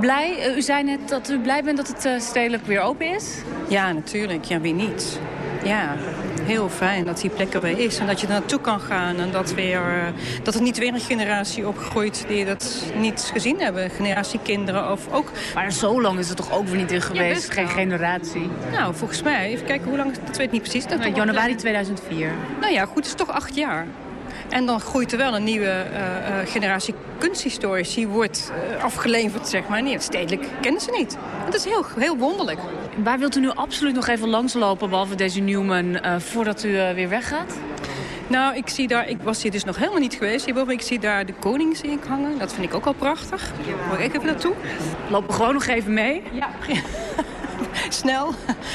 Blij? Eh, u zei net dat u blij bent dat het eh, stedelijk weer open is? Ja, natuurlijk. Ja, wie niet? Ja, heel fijn dat die plek er weer is. En dat je er naartoe kan gaan. En dat, weer, eh, dat er niet weer een generatie opgroeit die dat niet gezien hebben. Generatie kinderen of ook... Maar zo lang is het toch ook weer niet in geweest? Geen generatie. Nou, volgens mij, even kijken hoe lang, dat weet ik niet precies. Dat toch- januari 2004. Nou ja, goed, het is toch acht jaar. En dan groeit er wel een nieuwe eh, eh, generatie kunsthistorici wordt eh, afgeleverd, zeg maar. Nee, stedelijk kennen ze niet. Dat is heel, heel wonderlijk. Waar wilt u nu absoluut nog even langslopen, behalve deze Newman, voordat u weer weggaat? Nou, ik zie daar, ik was hier dus nog helemaal niet geweest hierboven. Ik zie daar de koning zie ik hangen. Dat vind ik ook al prachtig. Wil ik even naartoe? Lopen gewoon nog even mee? Ja. Snel.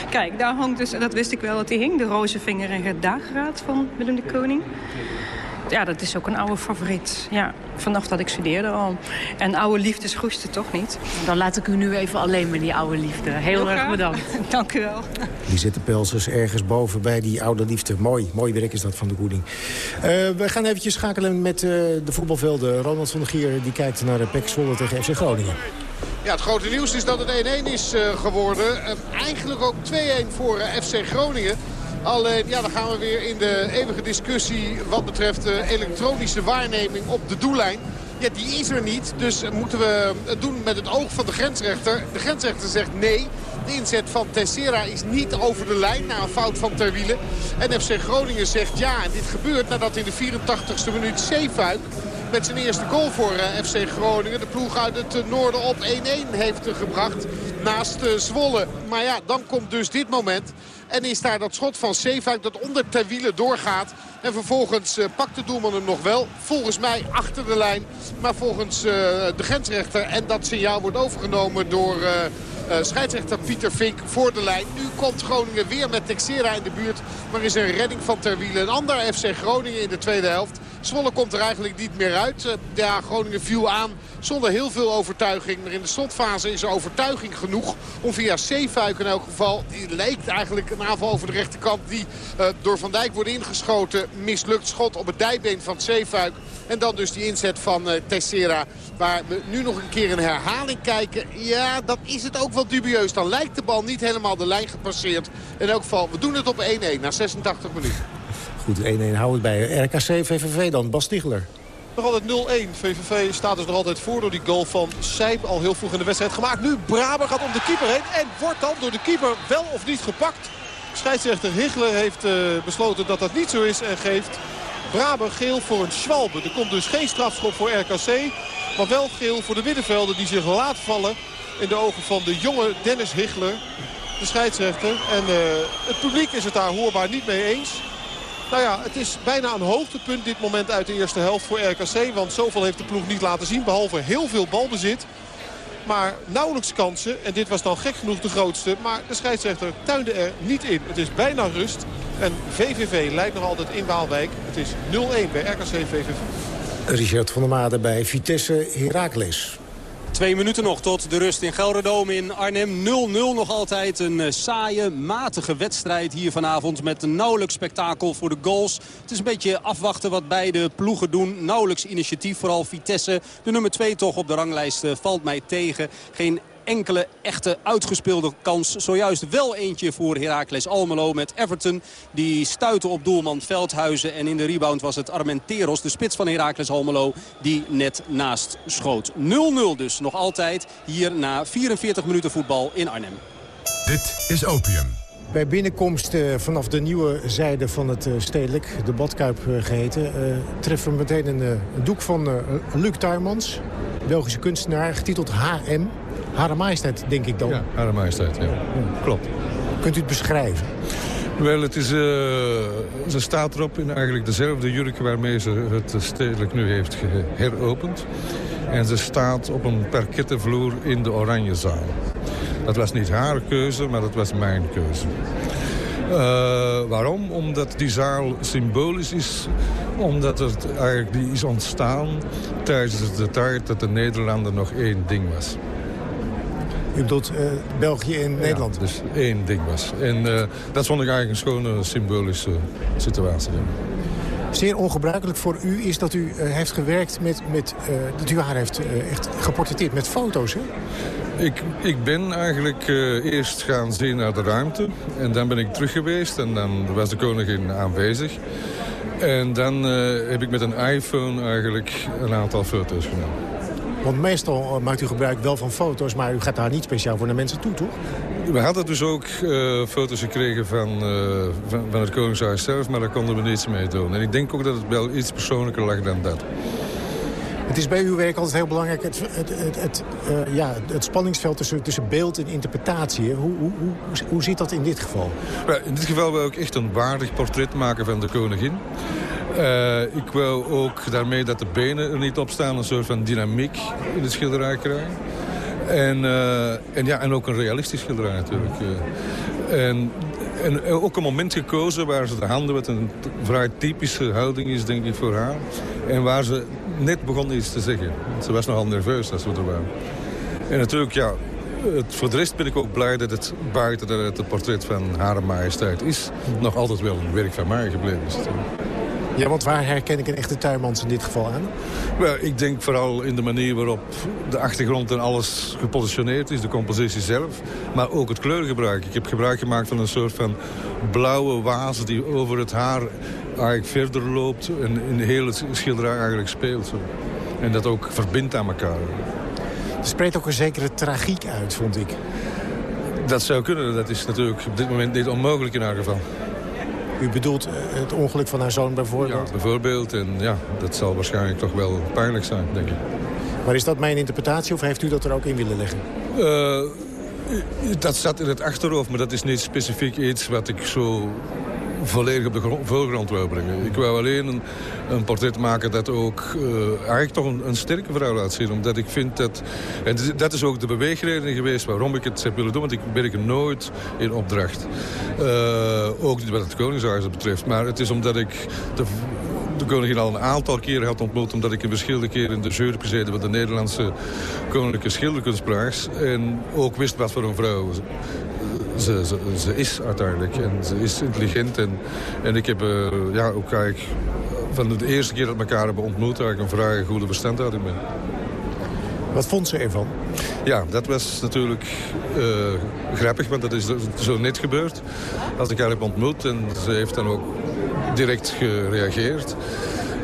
Kijk, daar hangt dus, dat wist ik wel dat hij hing, de rozenvinger en dageraad van Willem de Koning. Ja, dat is ook een oude favoriet. Ja, vanaf dat ik studeerde al. En oude liefdes groesten toch niet. Dan laat ik u nu even alleen met die oude liefde. Heel, erg graag. bedankt. Dank u wel. Lisette Pelsers ergens boven bij die oude liefde. Mooi, mooi werk is dat van de Koening. Eh, we gaan eventjes schakelen met eh, de voetbalvelden. Ronald van der Gier die kijkt naar de PEC Zwolle tegen FC Groningen. Ja, het grote nieuws is dat het 1-1 is eh, geworden. Eh, eigenlijk ook 2-1 voor eh, FC Groningen. Alleen, ja, dan gaan we weer in de eeuwige discussie wat betreft de elektronische waarneming op de doellijn. Ja, die is er niet. Dus moeten we het doen met het oog van de grensrechter. De grensrechter zegt nee. De inzet van Tessera is niet over de lijn na een fout van Terwielen. En FC Groningen zegt ja. En dit gebeurt nadat in de 84ste minuut Zeefuik met zijn eerste goal voor eh, FC Groningen. De ploeg uit het eh, noorden op 1-1 heeft eh, gebracht naast eh, Zwolle. Maar ja, dan komt dus dit moment. En is daar dat schot van Zeefuik dat onder ter wielen doorgaat. En vervolgens eh, pakt de doelman hem nog wel. Volgens mij achter de lijn. Maar volgens eh, de grensrechter. En dat signaal wordt overgenomen door... eh, scheidsrechter Pieter Vink voor de lijn. Nu komt Groningen weer met Texera in de buurt. Maar is een redding van Terwielen. Een ander FC Groningen in de tweede helft Zwolle komt er eigenlijk niet meer uit. Uh, ja, Groningen viel aan zonder heel veel overtuiging. Maar in de slotfase is er overtuiging genoeg om via Zeefuik in elk geval... die lijkt eigenlijk een aanval over de rechterkant die uh, door Van Dijk wordt ingeschoten. Mislukt schot op het dijbeen van Zeefuik. En dan dus die inzet van uh, Tessera. Waar we nu nog een keer een herhaling kijken. Ja, dat is het ook wel dubieus. Dan lijkt de bal niet helemaal de lijn gepasseerd. In elk geval, we doen het op 1-1 na 86 minuten. Goed, 1-1 houden bij RKC VVV dan. Bas. Nog altijd 0-1. VVV staat dus nog altijd voor door die goal van Sijp. Al heel vroeg in de wedstrijd gemaakt. Nu Braber gaat om de keeper heen. En wordt dan door de keeper wel of niet gepakt. Scheidsrechter Higgler heeft uh, besloten dat dat niet zo is. En geeft Braber geel voor een Schwalbe. Er komt dus geen strafschop voor RKC. Maar wel geel voor de middenvelder die zich laat vallen. In de ogen van de jonge Dennis Higgler. De scheidsrechter. En uh, het publiek is het daar hoorbaar niet mee eens. Nou ja, het is bijna een hoogtepunt dit moment uit de eerste helft voor RKC. Want zoveel heeft de ploeg niet laten zien. Behalve heel veel balbezit. Maar nauwelijks kansen. En dit was dan gek genoeg de grootste. Maar de scheidsrechter tuinde er niet in. Het is bijna rust. En VVV leidt nog altijd in Waalwijk. Het is 0-1 bij RKC VVV. Richard van der Made bij Vitesse Heracles. Twee minuten nog tot de rust in Gelredome in Arnhem. 0-0 nog altijd. Een uh, saaie, matige wedstrijd hier vanavond met nauwelijks spektakel voor de goals. Het is een beetje afwachten wat beide ploegen doen. Nauwelijks initiatief, vooral Vitesse. De nummer 2 toch op de ranglijst uh, valt mij tegen. Geen enkele echte uitgespeelde kans. Zojuist wel eentje voor Heracles Almelo met Everton. Die stuitte op doelman Veldhuizen. En in de rebound was het Armenteros, de spits van Heracles Almelo, die net naast schoot. 0-0 dus nog altijd hier na 44 minuten voetbal in Arnhem. Dit is Opium. Bij binnenkomst uh, vanaf de nieuwe zijde van het uh, stedelijk, de Badkuip uh, geheten... treffen we meteen een, doek van Luc Tuymans, Belgische kunstenaar, getiteld HM. Hare Majesteit, denk ik dan. Ja, Hare Majesteit, ja. Klopt. Kunt u het beschrijven? Wel, het is, uh, ze staat erop in eigenlijk dezelfde jurk waarmee ze het stedelijk nu heeft heropend. En ze staat op een parketten vloer in de Oranjezaal. Dat was niet haar keuze, maar dat was mijn keuze. Uh, waarom? Omdat die zaal symbolisch is. Omdat het eigenlijk die is ontstaan tijdens de tijd dat de Nederlander nog één ding was. U bedoelt uh, België en Nederland? Dus één ding was. En uh, dat vond ik eigenlijk een schone symbolische situatie. Zeer ongebruikelijk voor u is dat u uh, heeft gewerkt met, met dat u haar heeft echt geportretteerd met foto's, hè? Ik, ik ben eigenlijk eerst gaan zien naar de ruimte. En dan ben ik terug geweest en dan was de koningin aanwezig. En dan heb ik met een iPhone eigenlijk een aantal foto's genomen. Want meestal maakt u gebruik wel van foto's, maar u gaat daar niet speciaal voor naar mensen toe, toch? We hadden dus ook uh, foto's gekregen van, uh, van, van, het Koningshuis zelf, maar daar konden we niets mee doen. En ik denk ook dat het wel iets persoonlijker lag dan dat. Het is bij uw werk altijd heel belangrijk, het, het, het, uh, ja, het spanningsveld tussen, tussen beeld en interpretatie. Hoe, hoe, hoe, hoe zit dat in dit geval? in dit geval wil ik echt een waardig portret maken van de koningin. Uh, ik wil ook daarmee dat de benen er niet op staan, een soort van dynamiek in het schilderij krijgen. En, uh, en, ja, en ook een realistisch schilderij natuurlijk. Uh, en, en ook een moment gekozen waar ze de handen met een vrij typische houding is, denk ik, voor haar. En waar ze net begon iets te zeggen. Ze was nogal nerveus als we er waren. En natuurlijk, ja, het, voor de rest ben ik ook blij dat het buiten het, portret van Hare Majesteit is... nog altijd wel een werk van mij gebleven is. Ja, want waar herken ik een echte tuinmans in dit geval aan? Wel, ik denk vooral in de manier waarop de achtergrond en alles gepositioneerd is. De compositie zelf. Maar ook het kleurgebruik. Ik heb gebruik gemaakt van een soort van blauwe waas die over het haar eigenlijk verder loopt. En in de hele schilderij eigenlijk speelt. Zo. En dat ook verbindt aan elkaar. Er spreekt ook een zekere tragiek uit, vond ik. Dat zou kunnen. Dat is natuurlijk op dit moment niet onmogelijk in haar geval. U bedoelt eh, het ongeluk van haar zoon bijvoorbeeld? Ja, bijvoorbeeld. En ja, dat zal waarschijnlijk toch wel pijnlijk zijn, denk ik. Maar is dat mijn interpretatie of heeft u dat er ook in willen leggen? Uh, dat zat in het achterhoofd, maar dat is niet specifiek iets wat ik zo volledig op de voorgrond wil brengen. Ik wou alleen een, een portret maken dat ook uh, eigenlijk toch een, een, sterke vrouw laat zien. Omdat ik vind dat... En dat is ook de beweegreden geweest waarom ik het heb willen doen. Want ik werk nooit in opdracht. Uh, ook niet wat het Koningshuis betreft. Maar het is omdat ik de, de koningin al een aantal keren had ontmoet... omdat ik in verschillende keren in de jury gezeten... van de Nederlandse Koninklijke Schilderkunstprijs. En ook wist wat voor een vrouw ze, ze, ze, is uiteindelijk. En ze is intelligent. En, en ik heb uh, ja, ook eigenlijk van de eerste keer dat we elkaar hebben ontmoet... eigenlijk een vrij goede in ben. Wat vond ze ervan? Ja, dat was natuurlijk uh, grappig, want dat is zo net gebeurd. Als ik haar heb ontmoet en ze heeft dan ook direct gereageerd.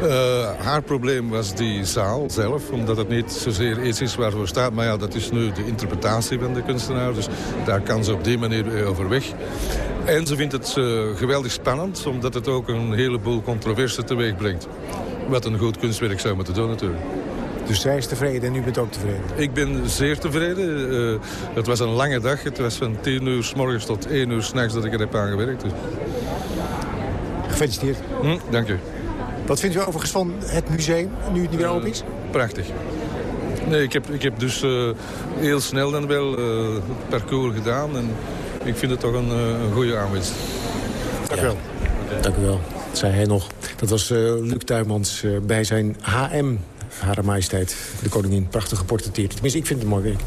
Uh, haar probleem was die zaal zelf, omdat het niet zozeer iets is waarvoor staat. Maar ja, dat is nu de interpretatie van de kunstenaar, dus daar kan ze op die manier over weg. En ze vindt het uh, geweldig spannend, omdat het ook een heleboel controverse teweeg brengt. Wat een goed kunstwerk zou moeten doen natuurlijk. Dus zij is tevreden en u bent ook tevreden? Ik ben zeer tevreden. Uh, het was een lange dag. Het was van 10 uur s morgens tot 1 uur s'nachts dat ik er heb aangewerkt. Dus. Gefeliciteerd. Hm, dank u. Wat vindt u overigens van het museum, nu het niet weer open is? Prachtig. Nee, ik heb, ik heb dus uh, heel snel dan wel uh, het parcours gedaan. En ik vind het toch een, uh, een goede aanwinst. Dank u wel. Dank u wel. Dat zei hij nog. Dat was Luc Tuymans bij zijn HM Hare Majesteit, de koningin, prachtig geportretteerd. Tenminste, ik vind het mooi werk.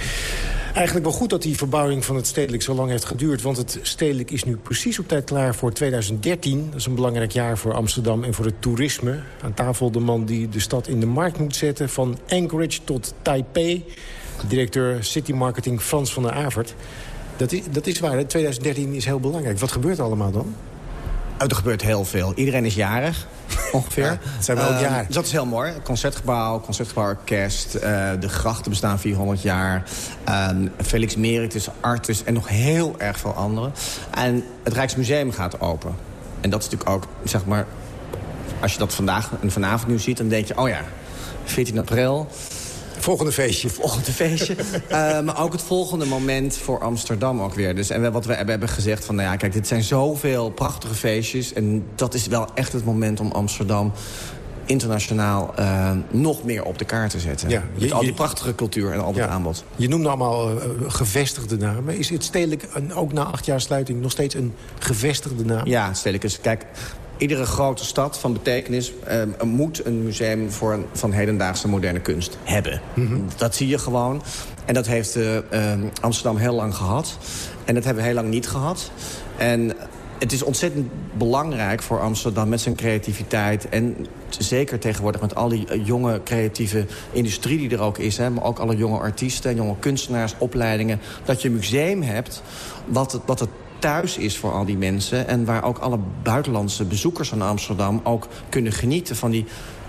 Eigenlijk wel goed dat die verbouwing van het stedelijk zo lang heeft geduurd... want het stedelijk is nu precies op tijd klaar voor 2013. Dat is een belangrijk jaar voor Amsterdam en voor het toerisme. Aan tafel de man die de stad in de markt moet zetten... van Anchorage tot Taipei. Directeur City Marketing Frans van der Avert. Dat is, dat is waar, 2013 is heel belangrijk. Wat gebeurt er allemaal dan? Oh, er gebeurt heel veel. Iedereen is jarig, ongeveer. Ja, zijn we ook uh, jaar. Dus dat is heel mooi. Concertgebouw, Concertgebouworkest. Uh, de grachten bestaan 400 jaar. Uh, Felix Meritus, Artus en nog heel erg veel anderen. En het Rijksmuseum gaat open. En dat is natuurlijk ook, zeg maar... Als je dat vandaag en vanavond nu ziet, dan denk je... oh ja, 14 april... Volgende feestje. Volgende feestje. uh, maar ook het volgende moment voor Amsterdam ook weer. Dus, en wat we hebben gezegd van, nou ja, kijk, dit zijn zoveel prachtige feestjes. En dat is wel echt het moment om Amsterdam internationaal uh, nog meer op de kaart te zetten. Ja, je, Met al die prachtige cultuur en al dat ja, aanbod. Je noemde allemaal uh, gevestigde namen. Is het stedelijk een, ook na acht jaar sluiting nog steeds een gevestigde naam? Ja, stedelijk is... Kijk, iedere grote stad van betekenis uh, moet een museum voor een, van hedendaagse moderne kunst hebben. Mm -hmm. Dat zie je gewoon. En dat heeft uh, Amsterdam heel lang gehad. En dat hebben we heel lang niet gehad. En het is ontzettend belangrijk voor Amsterdam met zijn creativiteit... en zeker tegenwoordig met al die jonge creatieve industrie die er ook is... Hè, maar ook alle jonge artiesten, jonge kunstenaars, opleidingen... dat je een museum hebt wat het, wat het thuis is voor al die mensen... en waar ook alle buitenlandse bezoekers aan Amsterdam ook kunnen genieten van die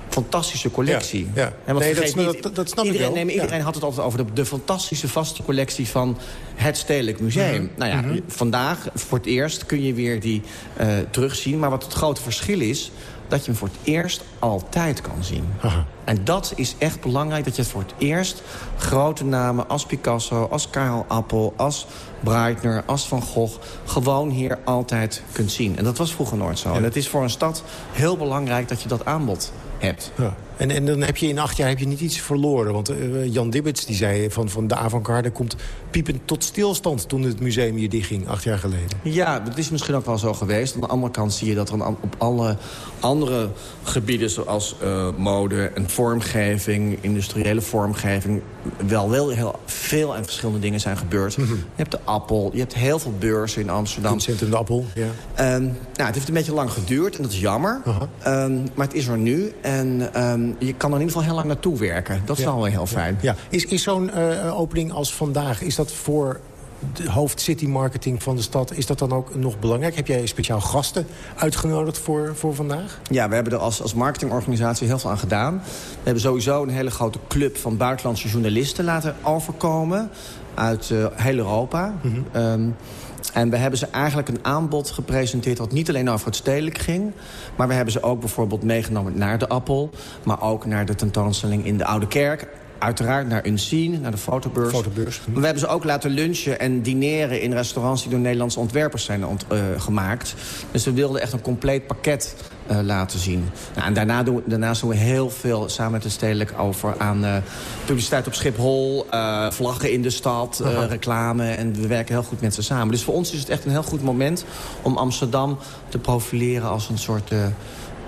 fantastische collectie. Ja, ja. En nee, dat, niet, dat, dat snap iedereen, ik wel. Nee, iedereen ja. had het altijd over de, de, fantastische vaste collectie van het Stedelijk Museum. Mm -hmm. Nou ja, mm -hmm. vandaag voor het eerst kun je weer die uh, terugzien. Maar wat het grote verschil is, dat je hem voor het eerst altijd kan zien. Aha. En dat is echt belangrijk, dat je het voor het eerst grote namen als Picasso, als Karel Appel, als Breitner, als Van Gogh... gewoon hier altijd kunt zien. En dat was vroeger nooit zo. Ja. En het is voor een stad heel belangrijk dat je dat aanbod hebt. Ja. En, en dan heb je in acht jaar heb je niet iets verloren. Want uh, Jan Dibbets die zei van, van de avant-garde komt piepend tot stilstand... toen het museum hier dichtging, acht jaar geleden. Ja, dat is misschien ook wel zo geweest. Aan de andere kant zie je dat er op alle andere gebieden... zoals uh, mode en vormgeving, industriële vormgeving... wel, wel heel veel en verschillende dingen zijn gebeurd. Mm -hmm. Je hebt de Appel, je hebt heel veel beurzen in Amsterdam. In het centrum de Appel, ja. Um, nou, het heeft een beetje lang geduurd en dat is jammer. Um, maar het is er nu en um, je kan er in ieder geval heel lang naartoe werken. Dat is ja. wel heel fijn. Ja. Is, is zo'n uh, opening als vandaag, is dat voor de hoofd city marketing van de stad... is dat dan ook nog belangrijk? Heb jij speciaal gasten uitgenodigd voor, voor vandaag? Ja, we hebben er als, als marketingorganisatie heel veel aan gedaan. We hebben sowieso een hele grote club van buitenlandse journalisten laten overkomen... uit uh, heel Europa. Mm -hmm. um, en we hebben ze eigenlijk een aanbod gepresenteerd... dat niet alleen over het stedelijk ging... maar we hebben ze ook bijvoorbeeld meegenomen naar de Appel... maar ook naar de tentoonstelling in de Oude Kerk uiteraard naar Unseen, naar de fotobeurs. fotobeurs. Maar we hebben ze ook laten lunchen en dineren in restaurants... die door Nederlandse ontwerpers zijn ont, uh, gemaakt. Dus we wilden echt een compleet pakket uh, laten zien. Nou, en daarna doen we, daarnaast doen we heel veel samen met de stedelijk over aan uh, publiciteit op Schiphol... vlaggen in de stad, reclame. En we werken heel goed met ze samen. Dus voor ons is het echt een heel goed moment om Amsterdam te profileren als een soort...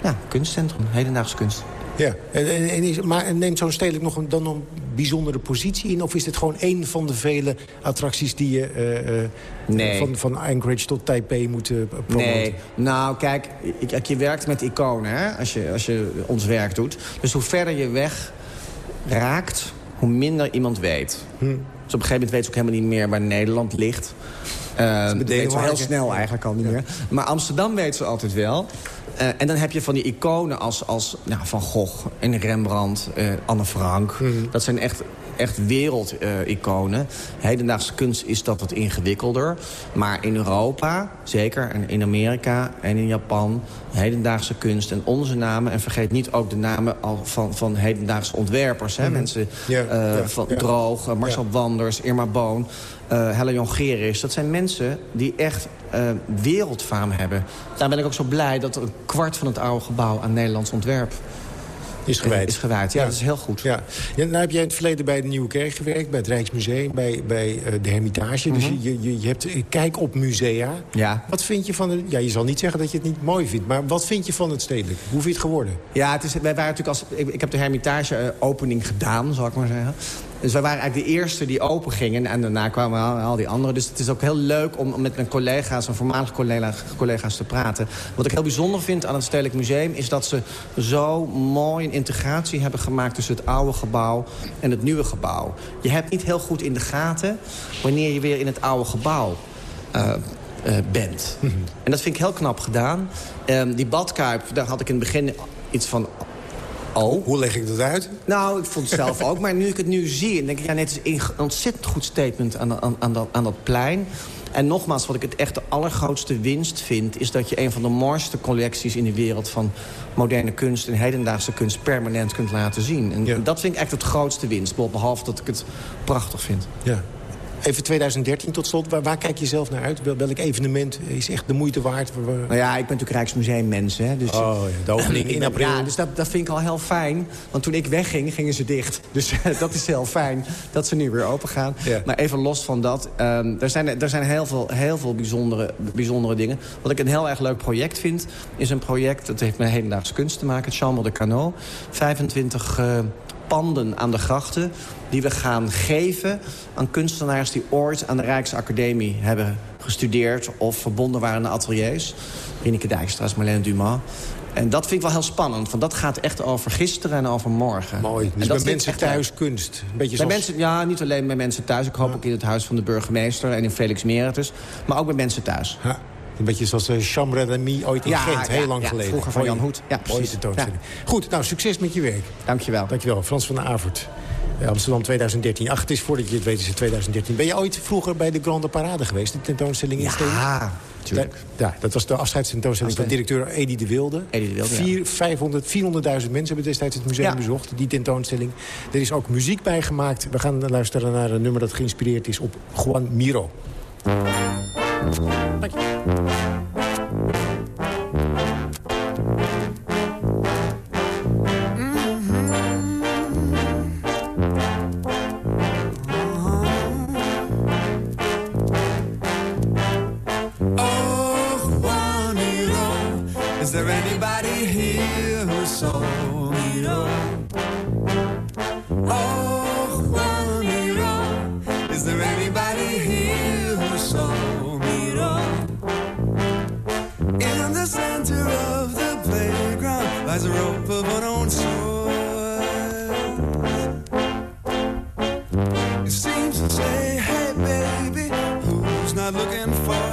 ja, kunstcentrum, hedendaagse kunst. Ja, en, en is, maar neemt zo'n stedelijk nog een, dan een bijzondere positie in? Of is dit gewoon één van de vele attracties die je uh, nee. van, van Anchorage tot Taipei moet uh, promoten? Nee, nou kijk, ik, je werkt met iconen hè, als, je, als je ons werk doet. Dus hoe verder je weg raakt, hoe minder iemand weet. Hm. Dus op een gegeven moment weet ze ook helemaal niet meer waar Nederland ligt. Uh, dat weet ze heel snel eigenlijk al niet meer. Maar Amsterdam weet ze altijd wel. Uh, en dan heb je van die iconen als, als nou, Van Gogh en Rembrandt, uh, Anne Frank. Mm. Dat zijn echt, echt wereldiconen. Hedendaagse kunst is dat wat ingewikkelder. Maar in Europa, zeker, en in Amerika en in Japan... hedendaagse kunst en onze namen. En vergeet niet ook de namen al van, van hedendaagse ontwerpers. Hè? Mm. Mensen ja, van. Droog, Marcel Wanders, Irma Boon uh, Helle Jongeris. Dat zijn mensen die echt uh, wereldfaam hebben. Daar ben ik ook zo blij dat er een kwart van het oude gebouw aan Nederlands ontwerp is gewijd. Is gewijd, ja, ja, dat is heel goed. Ja. ja. nou heb jij in het verleden bij de Nieuwe Kerk gewerkt... bij het Rijksmuseum, bij, bij de Hermitage. Mm -hmm. Dus je, je, je hebt kijk op musea. Ja. Wat vind je van... De, ja, je zal niet zeggen dat je het niet mooi vindt... maar wat vind je van het stedelijk? Hoe vind je het geworden? Ja, het is, wij waren natuurlijk als, ik, ik heb de Hermitage-opening gedaan, zal ik maar zeggen. Dus wij waren eigenlijk de eerste die open gingen. En daarna kwamen al, al die anderen. Dus het is ook heel leuk om, om met mijn collega's en voormalige collega's, collega's te praten. Wat ik heel bijzonder vind aan het Stedelijk Museum... is dat ze zo mooi een integratie hebben gemaakt... tussen het oude gebouw en het nieuwe gebouw. Je hebt niet heel goed in de gaten wanneer je weer in het oude gebouw... Uh, uh, bent. Mm -hmm. En dat vind ik heel knap gedaan. Um, die badkuip, daar had ik in het begin iets van... Oh. Hoe leg ik dat uit? Nou, ik vond het zelf ook. Maar nu ik het nu zie, denk ik... ja, net is een ontzettend goed statement aan, aan, aan, dat, aan dat plein. En nogmaals, wat ik het echt de allergrootste winst vind... is dat je een van de mooiste collecties in de wereld... van moderne kunst en hedendaagse kunst permanent kunt laten zien. En ja. dat vind ik echt het grootste winst. Behalve dat ik het prachtig vind. Ja. Even 2013 tot slot. Waar, waar, kijk je zelf naar uit? Wel, welk evenement is echt de moeite waard? Nou ja, ik ben natuurlijk Rijksmuseummens. Hè, dus oh, ja, de opening in april. Ja, dus dat, dat vind ik al heel fijn. Want toen ik wegging, gingen ze dicht. Dus dat is heel fijn dat ze nu weer open gaan. Ja. Maar even los van dat. Um, er zijn, er zijn heel veel, heel veel bijzondere, bijzondere dingen. Wat ik een heel erg leuk project vind... is een project, dat heeft met hedendaagse kunst te maken. Het Chambre de Canot. 25... Uh, panden aan de grachten... die we gaan geven aan kunstenaars die ooit aan de Rijksacademie hebben gestudeerd... of verbonden waren aan ateliers. Rieneke Dijkstra, Marlène Dumas. En dat vind ik wel heel spannend, want dat gaat echt over gisteren en over morgen. Mooi, dus en bij mensen thuis leuk. kunst. Beetje bij zoals... mensen, ja, niet alleen bij mensen thuis. Ik hoop ja. ook in het huis van de burgemeester en in Felix Meritus. Maar ook bij mensen thuis. Ja. Een beetje zoals uh, Chambre d'Ami ooit in ja, Gent, heel ja, lang ja, geleden. vroeger van Jan Hoed. Ja, Mooie tentoonstelling. Goed, nou, succes met je werk. Dankjewel. Dankjewel. Frans van der Avert. Amsterdam 2013. Ach, het is voordat je het weet is het 2013. Ben je ooit vroeger bij de Grande Parade geweest? De tentoonstelling in Steen? Ja, tuurlijk. Ja, dat was de afscheidstentoonstelling van directeur Edi de Wilde. Edi de Wilde, Vier, 500, 400.000 mensen hebben destijds het museum ja. bezocht. Die tentoonstelling. Er is ook muziek bij gemaakt. We gaan luisteren naar een nummer dat geïnspireerd is op Juan Miro. Dank je. as a rope of unknown swords. It seems to say, hey baby, who's not looking for?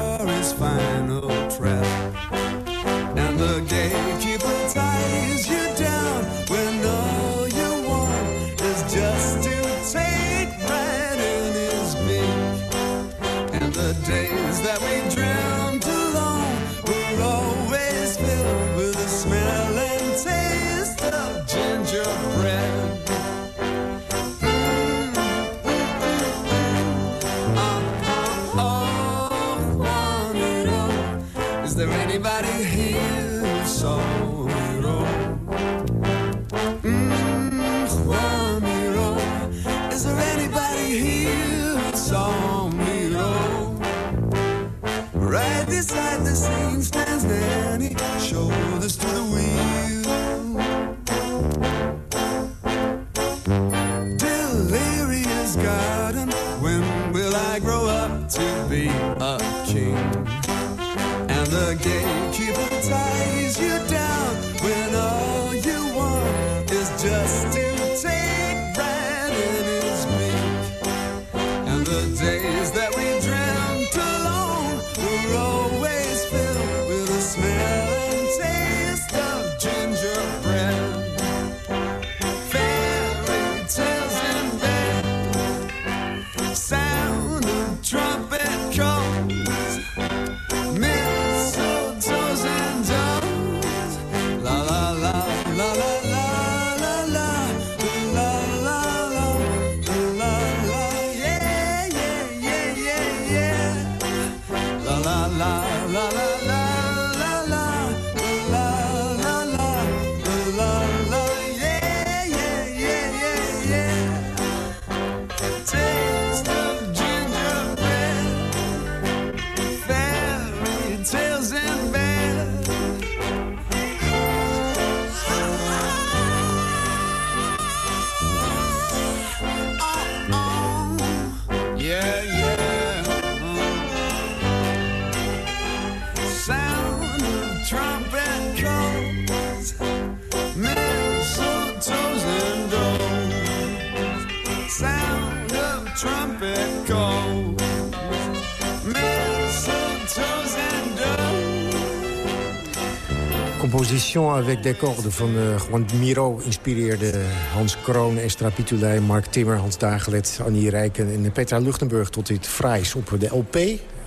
Avec des cordes van uh, Juan Miro inspireerde Hans Kroon, Estra Pitulij, Mark Timmer, Hans Dagelet, Annie Rijken en Petra Luchtenburg tot dit fraais op de LP.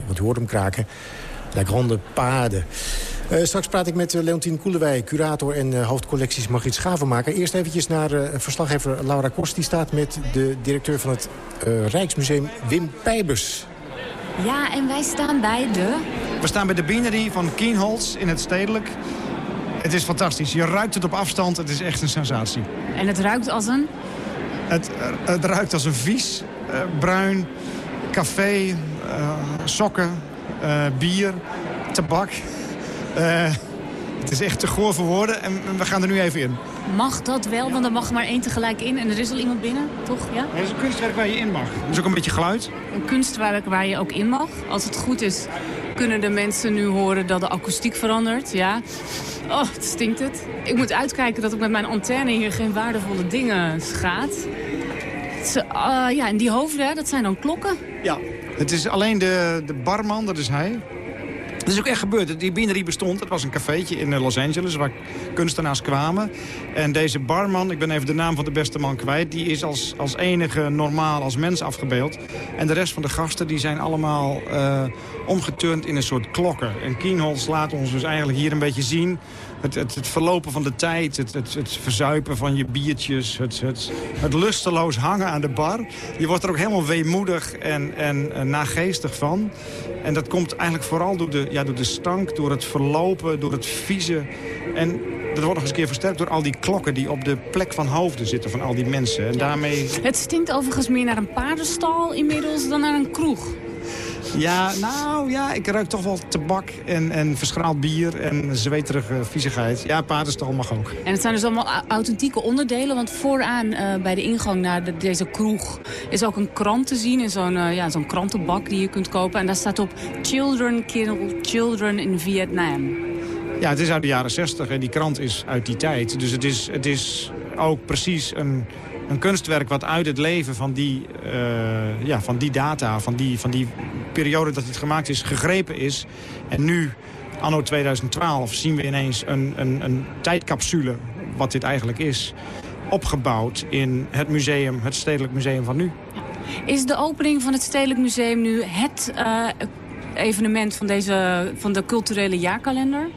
Want u hoort hem kraken. La Grande Pade. Uh, straks praat ik met uh, Leontien Koelewij, curator en uh, hoofdcollecties Margriet Schavenmaker. Eerst eventjes naar verslaggever Laura Kost. Die staat met de directeur van het Rijksmuseum Wim Pijbers. Ja, en wij staan bij de... We staan bij de Beanery van Kienholz in het Stedelijk. Het is fantastisch. Je ruikt het op afstand. Het is echt een sensatie. En het ruikt als een? Het, het ruikt als een vies, bruin, café, sokken, bier, tabak... Het is echt te goor voor woorden en we gaan er nu even in. Mag dat wel? Want er mag maar één tegelijk in en er is al iemand binnen, toch? Ja? Het is een kunstwerk waar je in mag. Er is ook een beetje geluid. Een kunstwerk waar je ook in mag. Als het goed is, kunnen de mensen nu horen dat de akoestiek verandert. Ja. Oh, het stinkt het. Ik moet uitkijken dat ik met mijn antenne hier geen waardevolle dingen schaadt. Uh, ja, en die hoofden, dat zijn dan klokken? Ja, het is alleen de, de barman, dat is hij. Dat is ook echt gebeurd. Die Beanery bestond. Het was een cafeetje in eh, Los Angeles waar kunstenaars kwamen. En deze barman, ik ben even de naam van de beste man kwijt... die is als, als enige normaal als mens afgebeeld. En de rest van de gasten die zijn allemaal uh, omgeturnd in een soort klokken. En Kienholz laat ons dus eigenlijk hier een beetje zien het, het, het, verlopen van de tijd, het, het, verzuipen van je biertjes... Het, het, lusteloos hangen aan de bar. Je wordt er ook helemaal weemoedig en, en, en nageestig van. En dat komt eigenlijk vooral door de, ja, door de stank, door het verlopen, door het vieze. En dat wordt nog eens een keer versterkt door al die klokken... die op de plek van hoofden zitten van al die mensen. En daarmee... Het stinkt overigens meer naar een paardenstal inmiddels dan naar een kroeg. Ja, nou ja, ik ruik toch wel tabak en, en verschraald bier en zweterige viezigheid. Ja, paardenstal mag ook. En het zijn dus allemaal authentieke onderdelen, want vooraan uh, bij de ingang naar de, deze kroeg is ook een krant te zien in zo'n uh, ja, zo'n krantenbak die je kunt kopen. En daar staat op Children Kill Children in Vietnam. Ja, het is uit de jaren 60 en die krant is uit die tijd. Dus het is, het is ook precies een een kunstwerk wat uit het leven van die, uh, ja, van die data, van die, van die periode dat het gemaakt is, gegrepen is. En nu, anno 2012, zien we ineens een, een, een tijdcapsule, wat dit eigenlijk is, opgebouwd in het museum, het Stedelijk Museum van nu. Is de opening van het Stedelijk Museum nu het uh, evenement van, deze, van de culturele jaarkalender?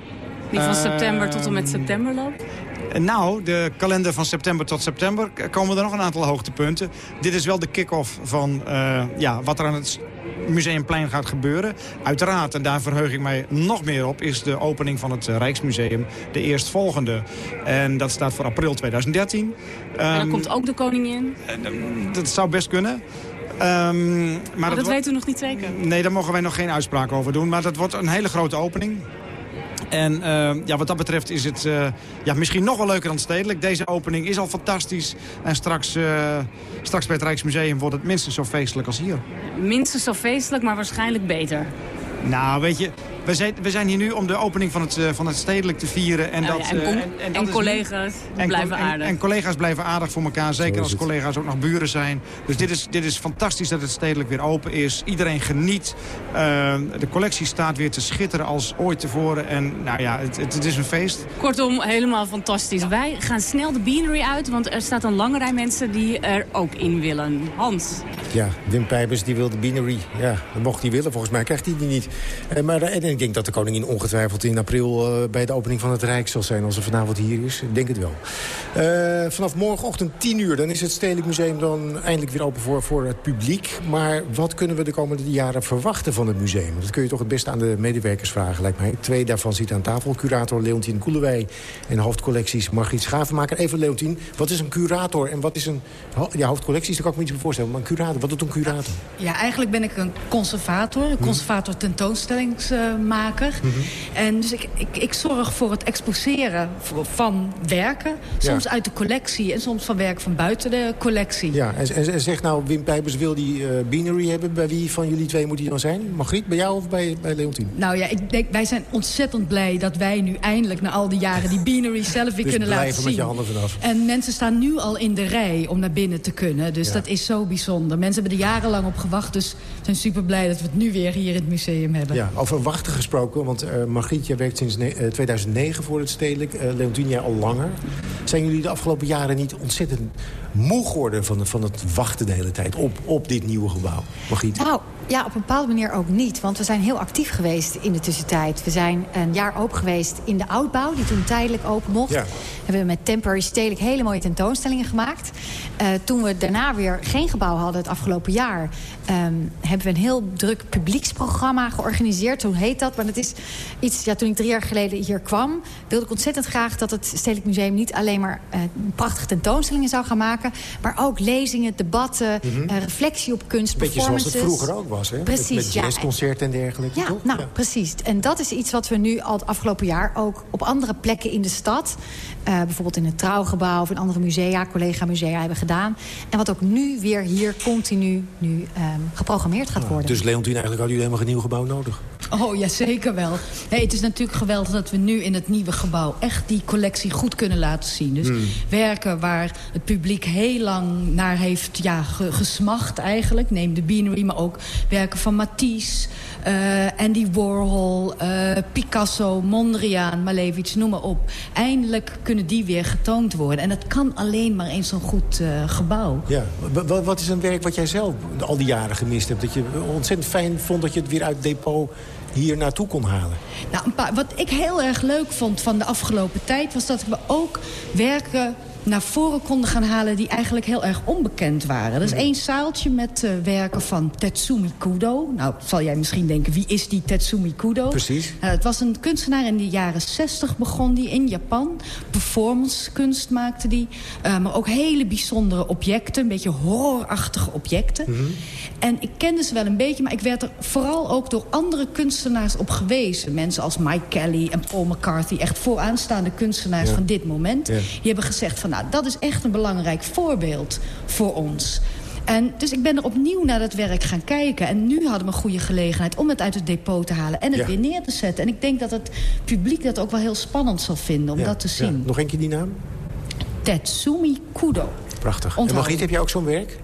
Die van uh, september tot en met september loopt? Nou, de kalender van september tot september komen er nog een aantal hoogtepunten. Dit is wel de kick-off van uh, ja, wat er aan het Museumplein gaat gebeuren. Uiteraard, en daar verheug ik mij nog meer op... is de opening van het Rijksmuseum, de eerstvolgende. En dat staat voor april 2013. En dan um, komt ook de koningin? Dat zou best kunnen. Um, maar, maar dat, dat weten we nog niet zeker? Nee, daar mogen wij nog geen uitspraak over doen. Maar dat wordt een hele grote opening. En uh, ja, wat dat betreft is het uh, ja, misschien nog wel leuker dan stedelijk. Deze opening is al fantastisch. En straks, uh, straks bij het Rijksmuseum wordt het minstens zo feestelijk als hier. Minstens zo feestelijk, maar waarschijnlijk beter. Nou, weet je, we zijn, we zijn hier nu om de opening van het, uh, van het stedelijk te vieren. En, dat, ja, en, en, en, en collega's nu, blijven aardig. En, collega's blijven aardig voor elkaar. Zeker als collega's ook nog buren zijn. Dus dit is, dit is fantastisch dat het stedelijk weer open is. Iedereen geniet. Uh, de collectie staat weer te schitteren als ooit tevoren. En nou ja, het, het, het is een feest. Kortom, helemaal fantastisch. Wij gaan snel de Beanery uit. Want er staat een lange rij mensen die er ook in willen. Hans. Ja, Wim Pijbers die wil de Beanery. Ja, dat mocht hij willen. Volgens mij krijgt hij die niet. Uh, maar en ik denk dat de koningin ongetwijfeld in april uh, bij de opening van het Rijk zal zijn... als ze vanavond hier is. Ik denk het wel. Uh, vanaf morgenochtend 10 uur dan is het Stedelijk Museum dan eindelijk weer open voor, voor het publiek. Maar wat kunnen we de komende jaren verwachten van het museum? Dat kun je toch het beste aan de medewerkers vragen, lijkt mij. Twee daarvan zitten aan tafel. Curator Leontien Koelewij en hoofdcollecties Margriet Schavenmaker. Even Leontien, wat is een curator en wat is een... Ja, hoofdcollecties, daar kan ik me iets bij voorstellen. Maar een curator, wat doet een curator? Ja, eigenlijk ben ik een conservator. Een conservator Mm -hmm. En dus ik, ik, ik zorg voor het exposeren van werken. Soms ja. uit de collectie en soms van werk van buiten de collectie. Ja, en, en, en zeg nou, Wim Pijpers wil die uh, Beanery hebben. Bij wie van jullie twee moet hij dan zijn? Margriet, bij jou of bij, bij Leontien? Nou ja, ik denk, wij zijn ontzettend blij dat wij nu eindelijk na al die jaren die Beanery zelf weer dus kunnen laten zien. met je handen vanaf. En mensen staan nu al in de rij om naar binnen te kunnen. Dus ja. dat is zo bijzonder. Mensen hebben er jarenlang op gewacht. Dus zijn super blij dat we het nu weer hier in het museum hebben. Ja, over wachten gesproken, want uh, Margriet, jij werkt sinds 2009 voor het Stedelijk. Uh, Leontien, jij al langer. Zijn jullie de afgelopen jaren niet ontzettend moe geworden... van, van het wachten de hele tijd op, op dit nieuwe gebouw? Margriet? Nou, ja, op een bepaalde manier ook niet. Want we zijn heel actief geweest in de tussentijd. We zijn een jaar open geweest in de oudbouw, die toen tijdelijk open mocht. Ja. Hebben we met Temporary Stedelijk hele mooie tentoonstellingen gemaakt. Uh, toen we daarna weer geen gebouw hadden het afgelopen jaar... Um, hebben we een heel druk publieksprogramma georganiseerd. Zo heet dat. Maar dat is iets, ja, toen ik drie jaar geleden hier kwam... wilde ik ontzettend graag dat het Stedelijk Museum niet alleen maar... Uh, prachtige tentoonstellingen zou gaan maken... maar ook lezingen, debatten, mm -hmm. uh, reflectie op kunst, Beetje zoals het vroeger ook was, hè? Precies, met, met jazzconcerten en dergelijke, ja, toch? Nou, ja, precies. En dat is iets wat we nu al het afgelopen jaar... ook op andere plekken in de stad... Uh, bijvoorbeeld in het Trouwgebouw of in andere musea, collega-musea hebben gedaan. En wat ook nu weer hier continu nu um, geprogrammeerd gaat worden. Dus Leontien, eigenlijk hadden jullie helemaal geen nieuw gebouw nodig? Oh ja, zeker wel. Nee, het is natuurlijk geweldig dat we nu in het nieuwe gebouw... echt die collectie goed kunnen laten zien. Dus mm. werken waar het publiek heel lang naar heeft ja, gesmacht eigenlijk. Neem de Beanery, maar ook werken van Matisse... Uh, Andy Warhol, uh, Picasso, Mondriaan, Malevich, noem maar op. Eindelijk kunnen die weer getoond worden. En dat kan alleen maar in zo'n goed uh, gebouw. Ja, w wat is een werk wat jij zelf al die jaren gemist hebt? Dat je ontzettend fijn vond dat je het weer uit het depot hier naartoe kon halen? Nou, een paar, wat ik heel erg leuk vond van de afgelopen tijd... was dat we ook werken naar voren konden gaan halen... die eigenlijk heel erg onbekend waren. Er is één zaaltje met uh, werken van Tetsumi Kudo. Nou, zal jij misschien denken, wie is die Tetsumi Kudo? Precies. Uh, het was een kunstenaar in de jaren 60 begon die in Japan. Performance kunst maakte die. Uh, maar ook hele bijzondere objecten. Een beetje horrorachtige objecten. Mm -hmm. En ik kende ze wel een beetje, maar ik werd er vooral ook door andere kunstenaars op gewezen. Mensen als Mike Kelly en Paul McCarthy. Echt vooraanstaande kunstenaars ja. van dit moment. Ja. Die hebben gezegd van, nou, dat is echt een belangrijk voorbeeld voor ons. En dus ik ben er opnieuw naar dat werk gaan kijken. En nu hadden we een goede gelegenheid om het uit het depot te halen... en het ja. weer neer te zetten. En ik denk dat het publiek dat ook wel heel spannend zal vinden om ja. dat te zien. Ja. Nog een keer die naam? Tetsumi Kudo. Prachtig. Onthouden. En Margriet, heb jij ook zo'n werk?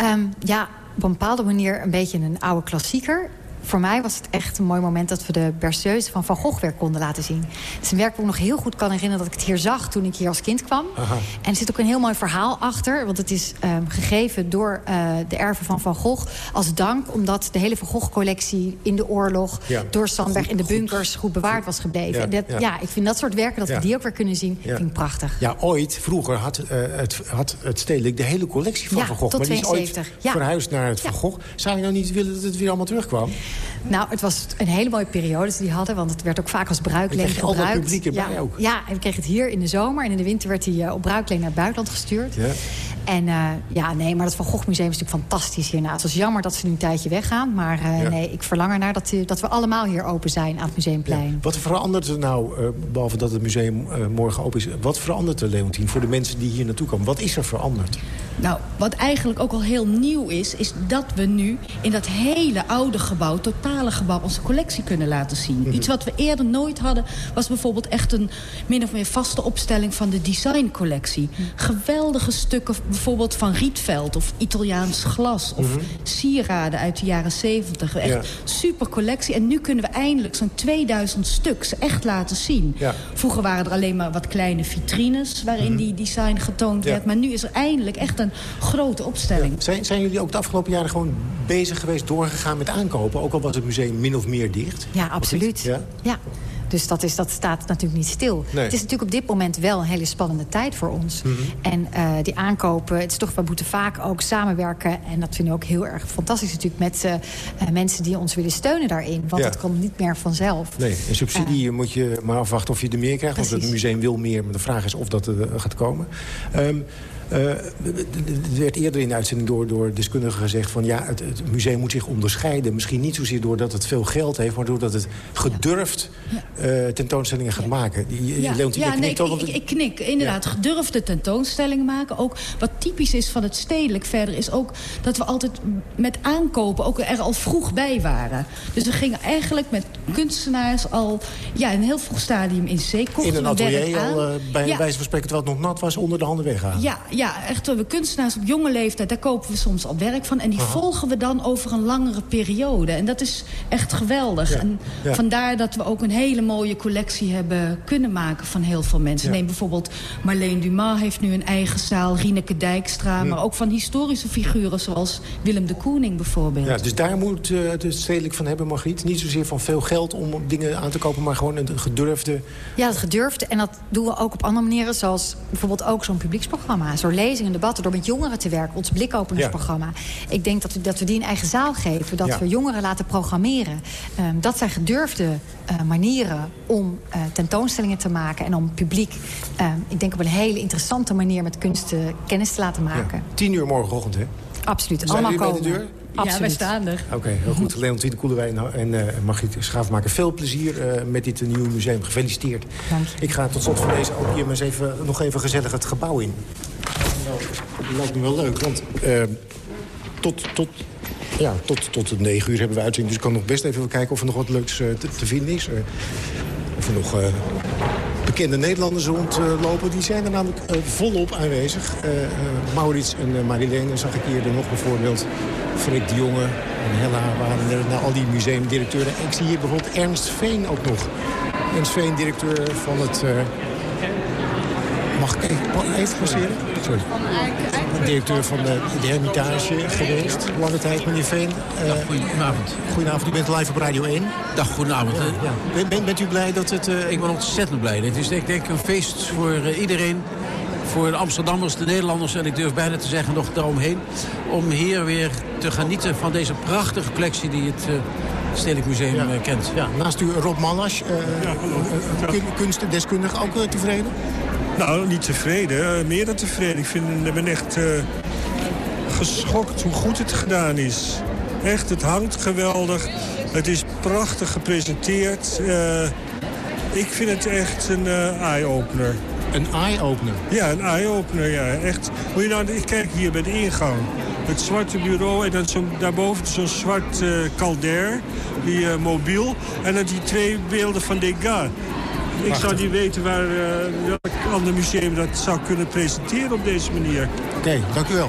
Um, ja, op een bepaalde manier een beetje een oude klassieker voor mij was het echt een mooi moment dat we de Berceuse van Van Gogh weer konden laten zien. Het is een werk waar ik nog heel goed kan herinneren dat ik het hier zag toen ik hier als kind kwam. Aha. En er zit ook een heel mooi verhaal achter. Want het is um, gegeven door uh, de erven van Van Gogh als dank. Omdat de hele Van Gogh collectie in de oorlog ja. door Sandberg goed, in de bunkers goed, goed bewaard was gebleven. Ja, dat, ja. ja, ik vind dat soort werken, dat we die ook weer kunnen zien, vind ik prachtig. Ja, ooit, vroeger had, uh, het, had het stedelijk de hele collectie van Van Gogh. tot maar die 72. is ooit verhuisd naar het Van Gogh. Zou je nou niet willen dat het weer allemaal terugkwam? Nou, het was een hele mooie periode die die hadden. Want het werd ook vaak als bruikleen gebruikt. Al publiek erbij ja, ook. Ja, en we kregen het hier in de zomer. En in de winter werd hij uh, op bruikleen naar het buitenland gestuurd. Ja. En uh, ja, nee, maar dat Van Gogh Museum is natuurlijk fantastisch hiernaast. Het was jammer dat ze nu een tijdje weggaan. Maar uh, ja. nee, ik verlang ernaar dat, dat we allemaal hier open zijn aan het Museumplein. Ja. Wat verandert er nou, uh, behalve dat het museum morgen open is... wat verandert er, Leontien, voor de mensen die hier naartoe komen? Wat is er veranderd? Nou, wat eigenlijk ook al heel nieuw is... is dat we nu in dat hele oude gebouw, totale gebouw... onze collectie kunnen laten zien. -hmm. Iets wat we eerder nooit hadden... was bijvoorbeeld echt een min of meer vaste opstelling van de designcollectie. Mm. Geweldige stukken bijvoorbeeld van Rietveld of Italiaans glas... of mm -hmm. sieraden uit de jaren 70. Echt ja. super collectie. En nu kunnen we eindelijk zo'n 2000 stuks echt laten zien. Ja. Vroeger waren er alleen maar wat kleine vitrines... waarin Mhm. -hmm. die design getoond werd. Maar nu is er eindelijk echt een grote opstelling. Zijn, zijn jullie ook de afgelopen jaren gewoon bezig geweest... doorgegaan met aankopen? Ook al was het museum min of meer dicht? Ja, absoluut. Ja? ja. Dus dat, is, dat staat natuurlijk niet stil. Nee. Het is natuurlijk op dit moment wel een hele spannende tijd voor ons. Mhm. Mm -hmm. En uh, die aankopen, het is toch, we moeten vaak ook samenwerken. En dat vinden we ook heel erg fantastisch natuurlijk... met uh, uh, mensen die ons willen steunen daarin. Want Ja. het komt niet meer vanzelf. Nee, een subsidie moet je maar afwachten of je er meer krijgt. Want het museum wil meer, maar de vraag is of dat er gaat komen. Ehm, eh, er werd eerder in de uitzending door, door deskundigen gezegd... van ja, het, het museum moet zich onderscheiden. Misschien niet zozeer doordat het veel geld heeft... maar doordat het gedurfd uh, tentoonstellingen gaat maken. Ja, Leontien, ja, nee, ik, ik, ik, knik. Inderdaad, ja. gedurfde tentoonstellingen maken. Ook wat typisch is van het stedelijk verder... is ook dat we altijd met aankopen ook er al vroeg bij waren. Dus we gingen eigenlijk met kunstenaars al ja, in een heel vroeg stadium in zee. In een atelier al, uh, bij ja. wijze van spreken, terwijl het nog nat was, onder de handen weggaan. Ja, ja, echt. We kunstenaars op jonge leeftijd, daar kopen we soms al werk van. En die Aha. volgen we dan over een langere periode. En dat is echt geweldig. Ja. En vandaar dat we ook een hele mooie collectie hebben kunnen maken van heel veel mensen. Neem bijvoorbeeld Marleen Dumas heeft nu een eigen zaal. Rieneke Dijkstra. Maar ook van historische figuren zoals Willem de Koning bijvoorbeeld. Ja, dus daar moet uh, het stedelijk van hebben, Margriet. Niet zozeer van veel geld om dingen aan te kopen... maar gewoon een gedurfde... Ja, het gedurfde. En dat doen we ook op andere manieren. Zoals bijvoorbeeld ook zo'n publieksprogramma. Zo'n lezingen, debatten, door met jongeren te werken. Ons blikopenersprogramma. Ja. Ik denk dat we, dat we die een eigen zaal geven. Dat ja. we jongeren laten programmeren. Um, dat zijn gedurfde uh, manieren om uh, tentoonstellingen te maken. En om publiek, uh, ik denk op een hele interessante manier... met kunst kennis te laten maken. Ja. Tien uur morgenochtend, hè? Absoluut. Zijn allemaal bij komen. de deur? Absoluut. Ja, wij staan er. Oké, okay, heel goed. Leontien de Koelewijn en uh, Margriet Schaafmaker. Veel plezier uh, met dit nieuwe museum. Gefeliciteerd. Dank Ik ga tot slot van deze opium eens even, nog even gezellig het gebouw in. Nou, dat lijkt me wel leuk, want uh, tot, tot, ja, tot, tot negen uur hebben we uitzien. Dus ik kan nog best even kijken of er nog wat leuks te, te, vinden is. of er nog bekende Nederlanders rondlopen. Die zijn er namelijk volop aanwezig. Maurits en Marilene zag ik hier nog bijvoorbeeld. Frik de Jonge en Hella waren er. Nou, al die museumdirecteuren. Ik zie hier bijvoorbeeld Ernst Veen ook nog. Ernst Veen, directeur van het... Mag ik even, passeren? Sorry. Directeur van de, de Hermitage geweest. Lange tijd, meneer Veen. Uh, goedenavond. Goedenavond, u bent live op Radio 1. Dag, goedenavond. Ja, ja. Ben, ben, bent u blij dat het... Uh... Ik ben ontzettend blij. Het is ik denk een feest voor uh, iedereen. Voor de Amsterdammers, de Nederlanders en ik durf bijna te zeggen nog daaromheen. Om hier weer te genieten van deze prachtige collectie die het... Stedelijk Museum ja. kent. Ja, naast u Rob Mallas, ja, kunstdeskundige, ook tevreden? Nou, niet tevreden. Meer dan tevreden. Ik vind, ben echt uh, geschokt hoe goed het gedaan is. Echt, het hangt geweldig. Het is prachtig gepresenteerd. Uh, ik vind het echt een uh, eye-opener. Een eye-opener? Ja, een eye-opener, ja. Echt. Moet je nou, ik kijk hier bij de ingang. Het zwarte bureau en dan zo, daarboven zo'n zwart uh, calder, die mobiel. En dan die twee beelden van Degas. Ik zou niet weten waar, uh, welk ander museum dat zou kunnen presenteren op deze manier. Oké, okay, dank u wel.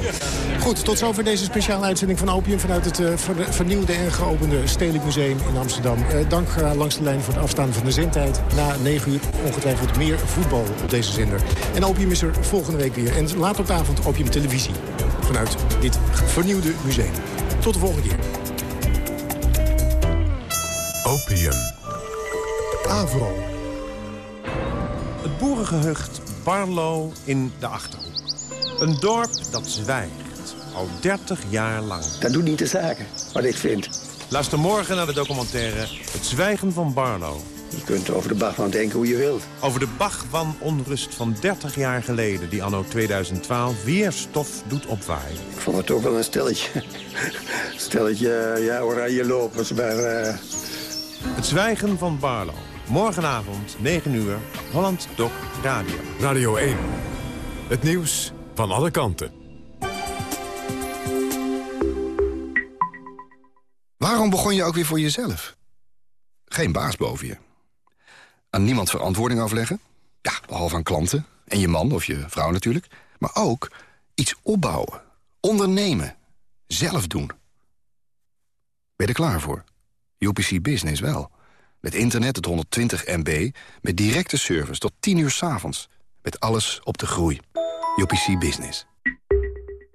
Goed, tot zover deze speciale uitzending van Opium... vanuit het uh, vernieuwde en geopende Stedelijk Museum in Amsterdam. Uh, dank uh, langs de lijn voor het afstaan van de zendtijd. Na 9 uur ongetwijfeld meer voetbal op deze zender. En Opium is er volgende week weer. En later op de avond Opium Televisie. Vanuit dit vernieuwde museum. Tot de volgende keer. Opium. Avro. Het boerengehucht Barlo in de Achterhoek. Een dorp dat zwijgt, al 30 jaar lang. Dat doet niet de zaken, wat ik vind. Luister morgen naar de documentaire Het Zwijgen van Barlo. Je kunt over de Bachman denken hoe je wilt. Over de Bachman onrust van 30 jaar geleden... die anno 2012 weer stof doet opwaaien. Ik vond het ook wel een stelletje. stelletje, ja, oranje lopers, maar... Uh... Het Zwijgen van Barlo. Morgenavond, 9 uur, Holland Doc Radio. Radio 1. Het nieuws van alle kanten. Waarom begon je ook weer voor jezelf? Geen baas boven je. Aan niemand verantwoording afleggen? Ja, behalve aan klanten. En je man of je vrouw natuurlijk. Maar ook iets opbouwen. Ondernemen. Zelf doen. Ben je er klaar voor? UPC Business wel. Met internet tot 120 MB, met directe service tot 10 uur 's avonds. Met alles op de groei. UPC Business.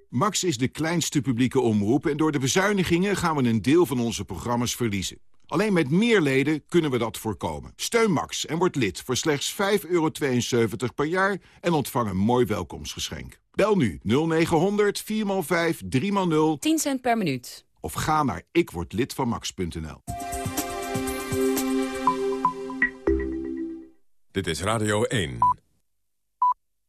Max is de kleinste publieke omroep en door de bezuinigingen gaan we een deel van onze programma's verliezen. Alleen met meer leden kunnen we dat voorkomen. Steun Max en word lid voor slechts 5,72 per jaar en ontvang een mooi welkomstgeschenk. Bel nu 0900 4x5 3x0 10 cent per minuut. Of ga naar ikwordlidvanmax.nl. Dit is Radio 1.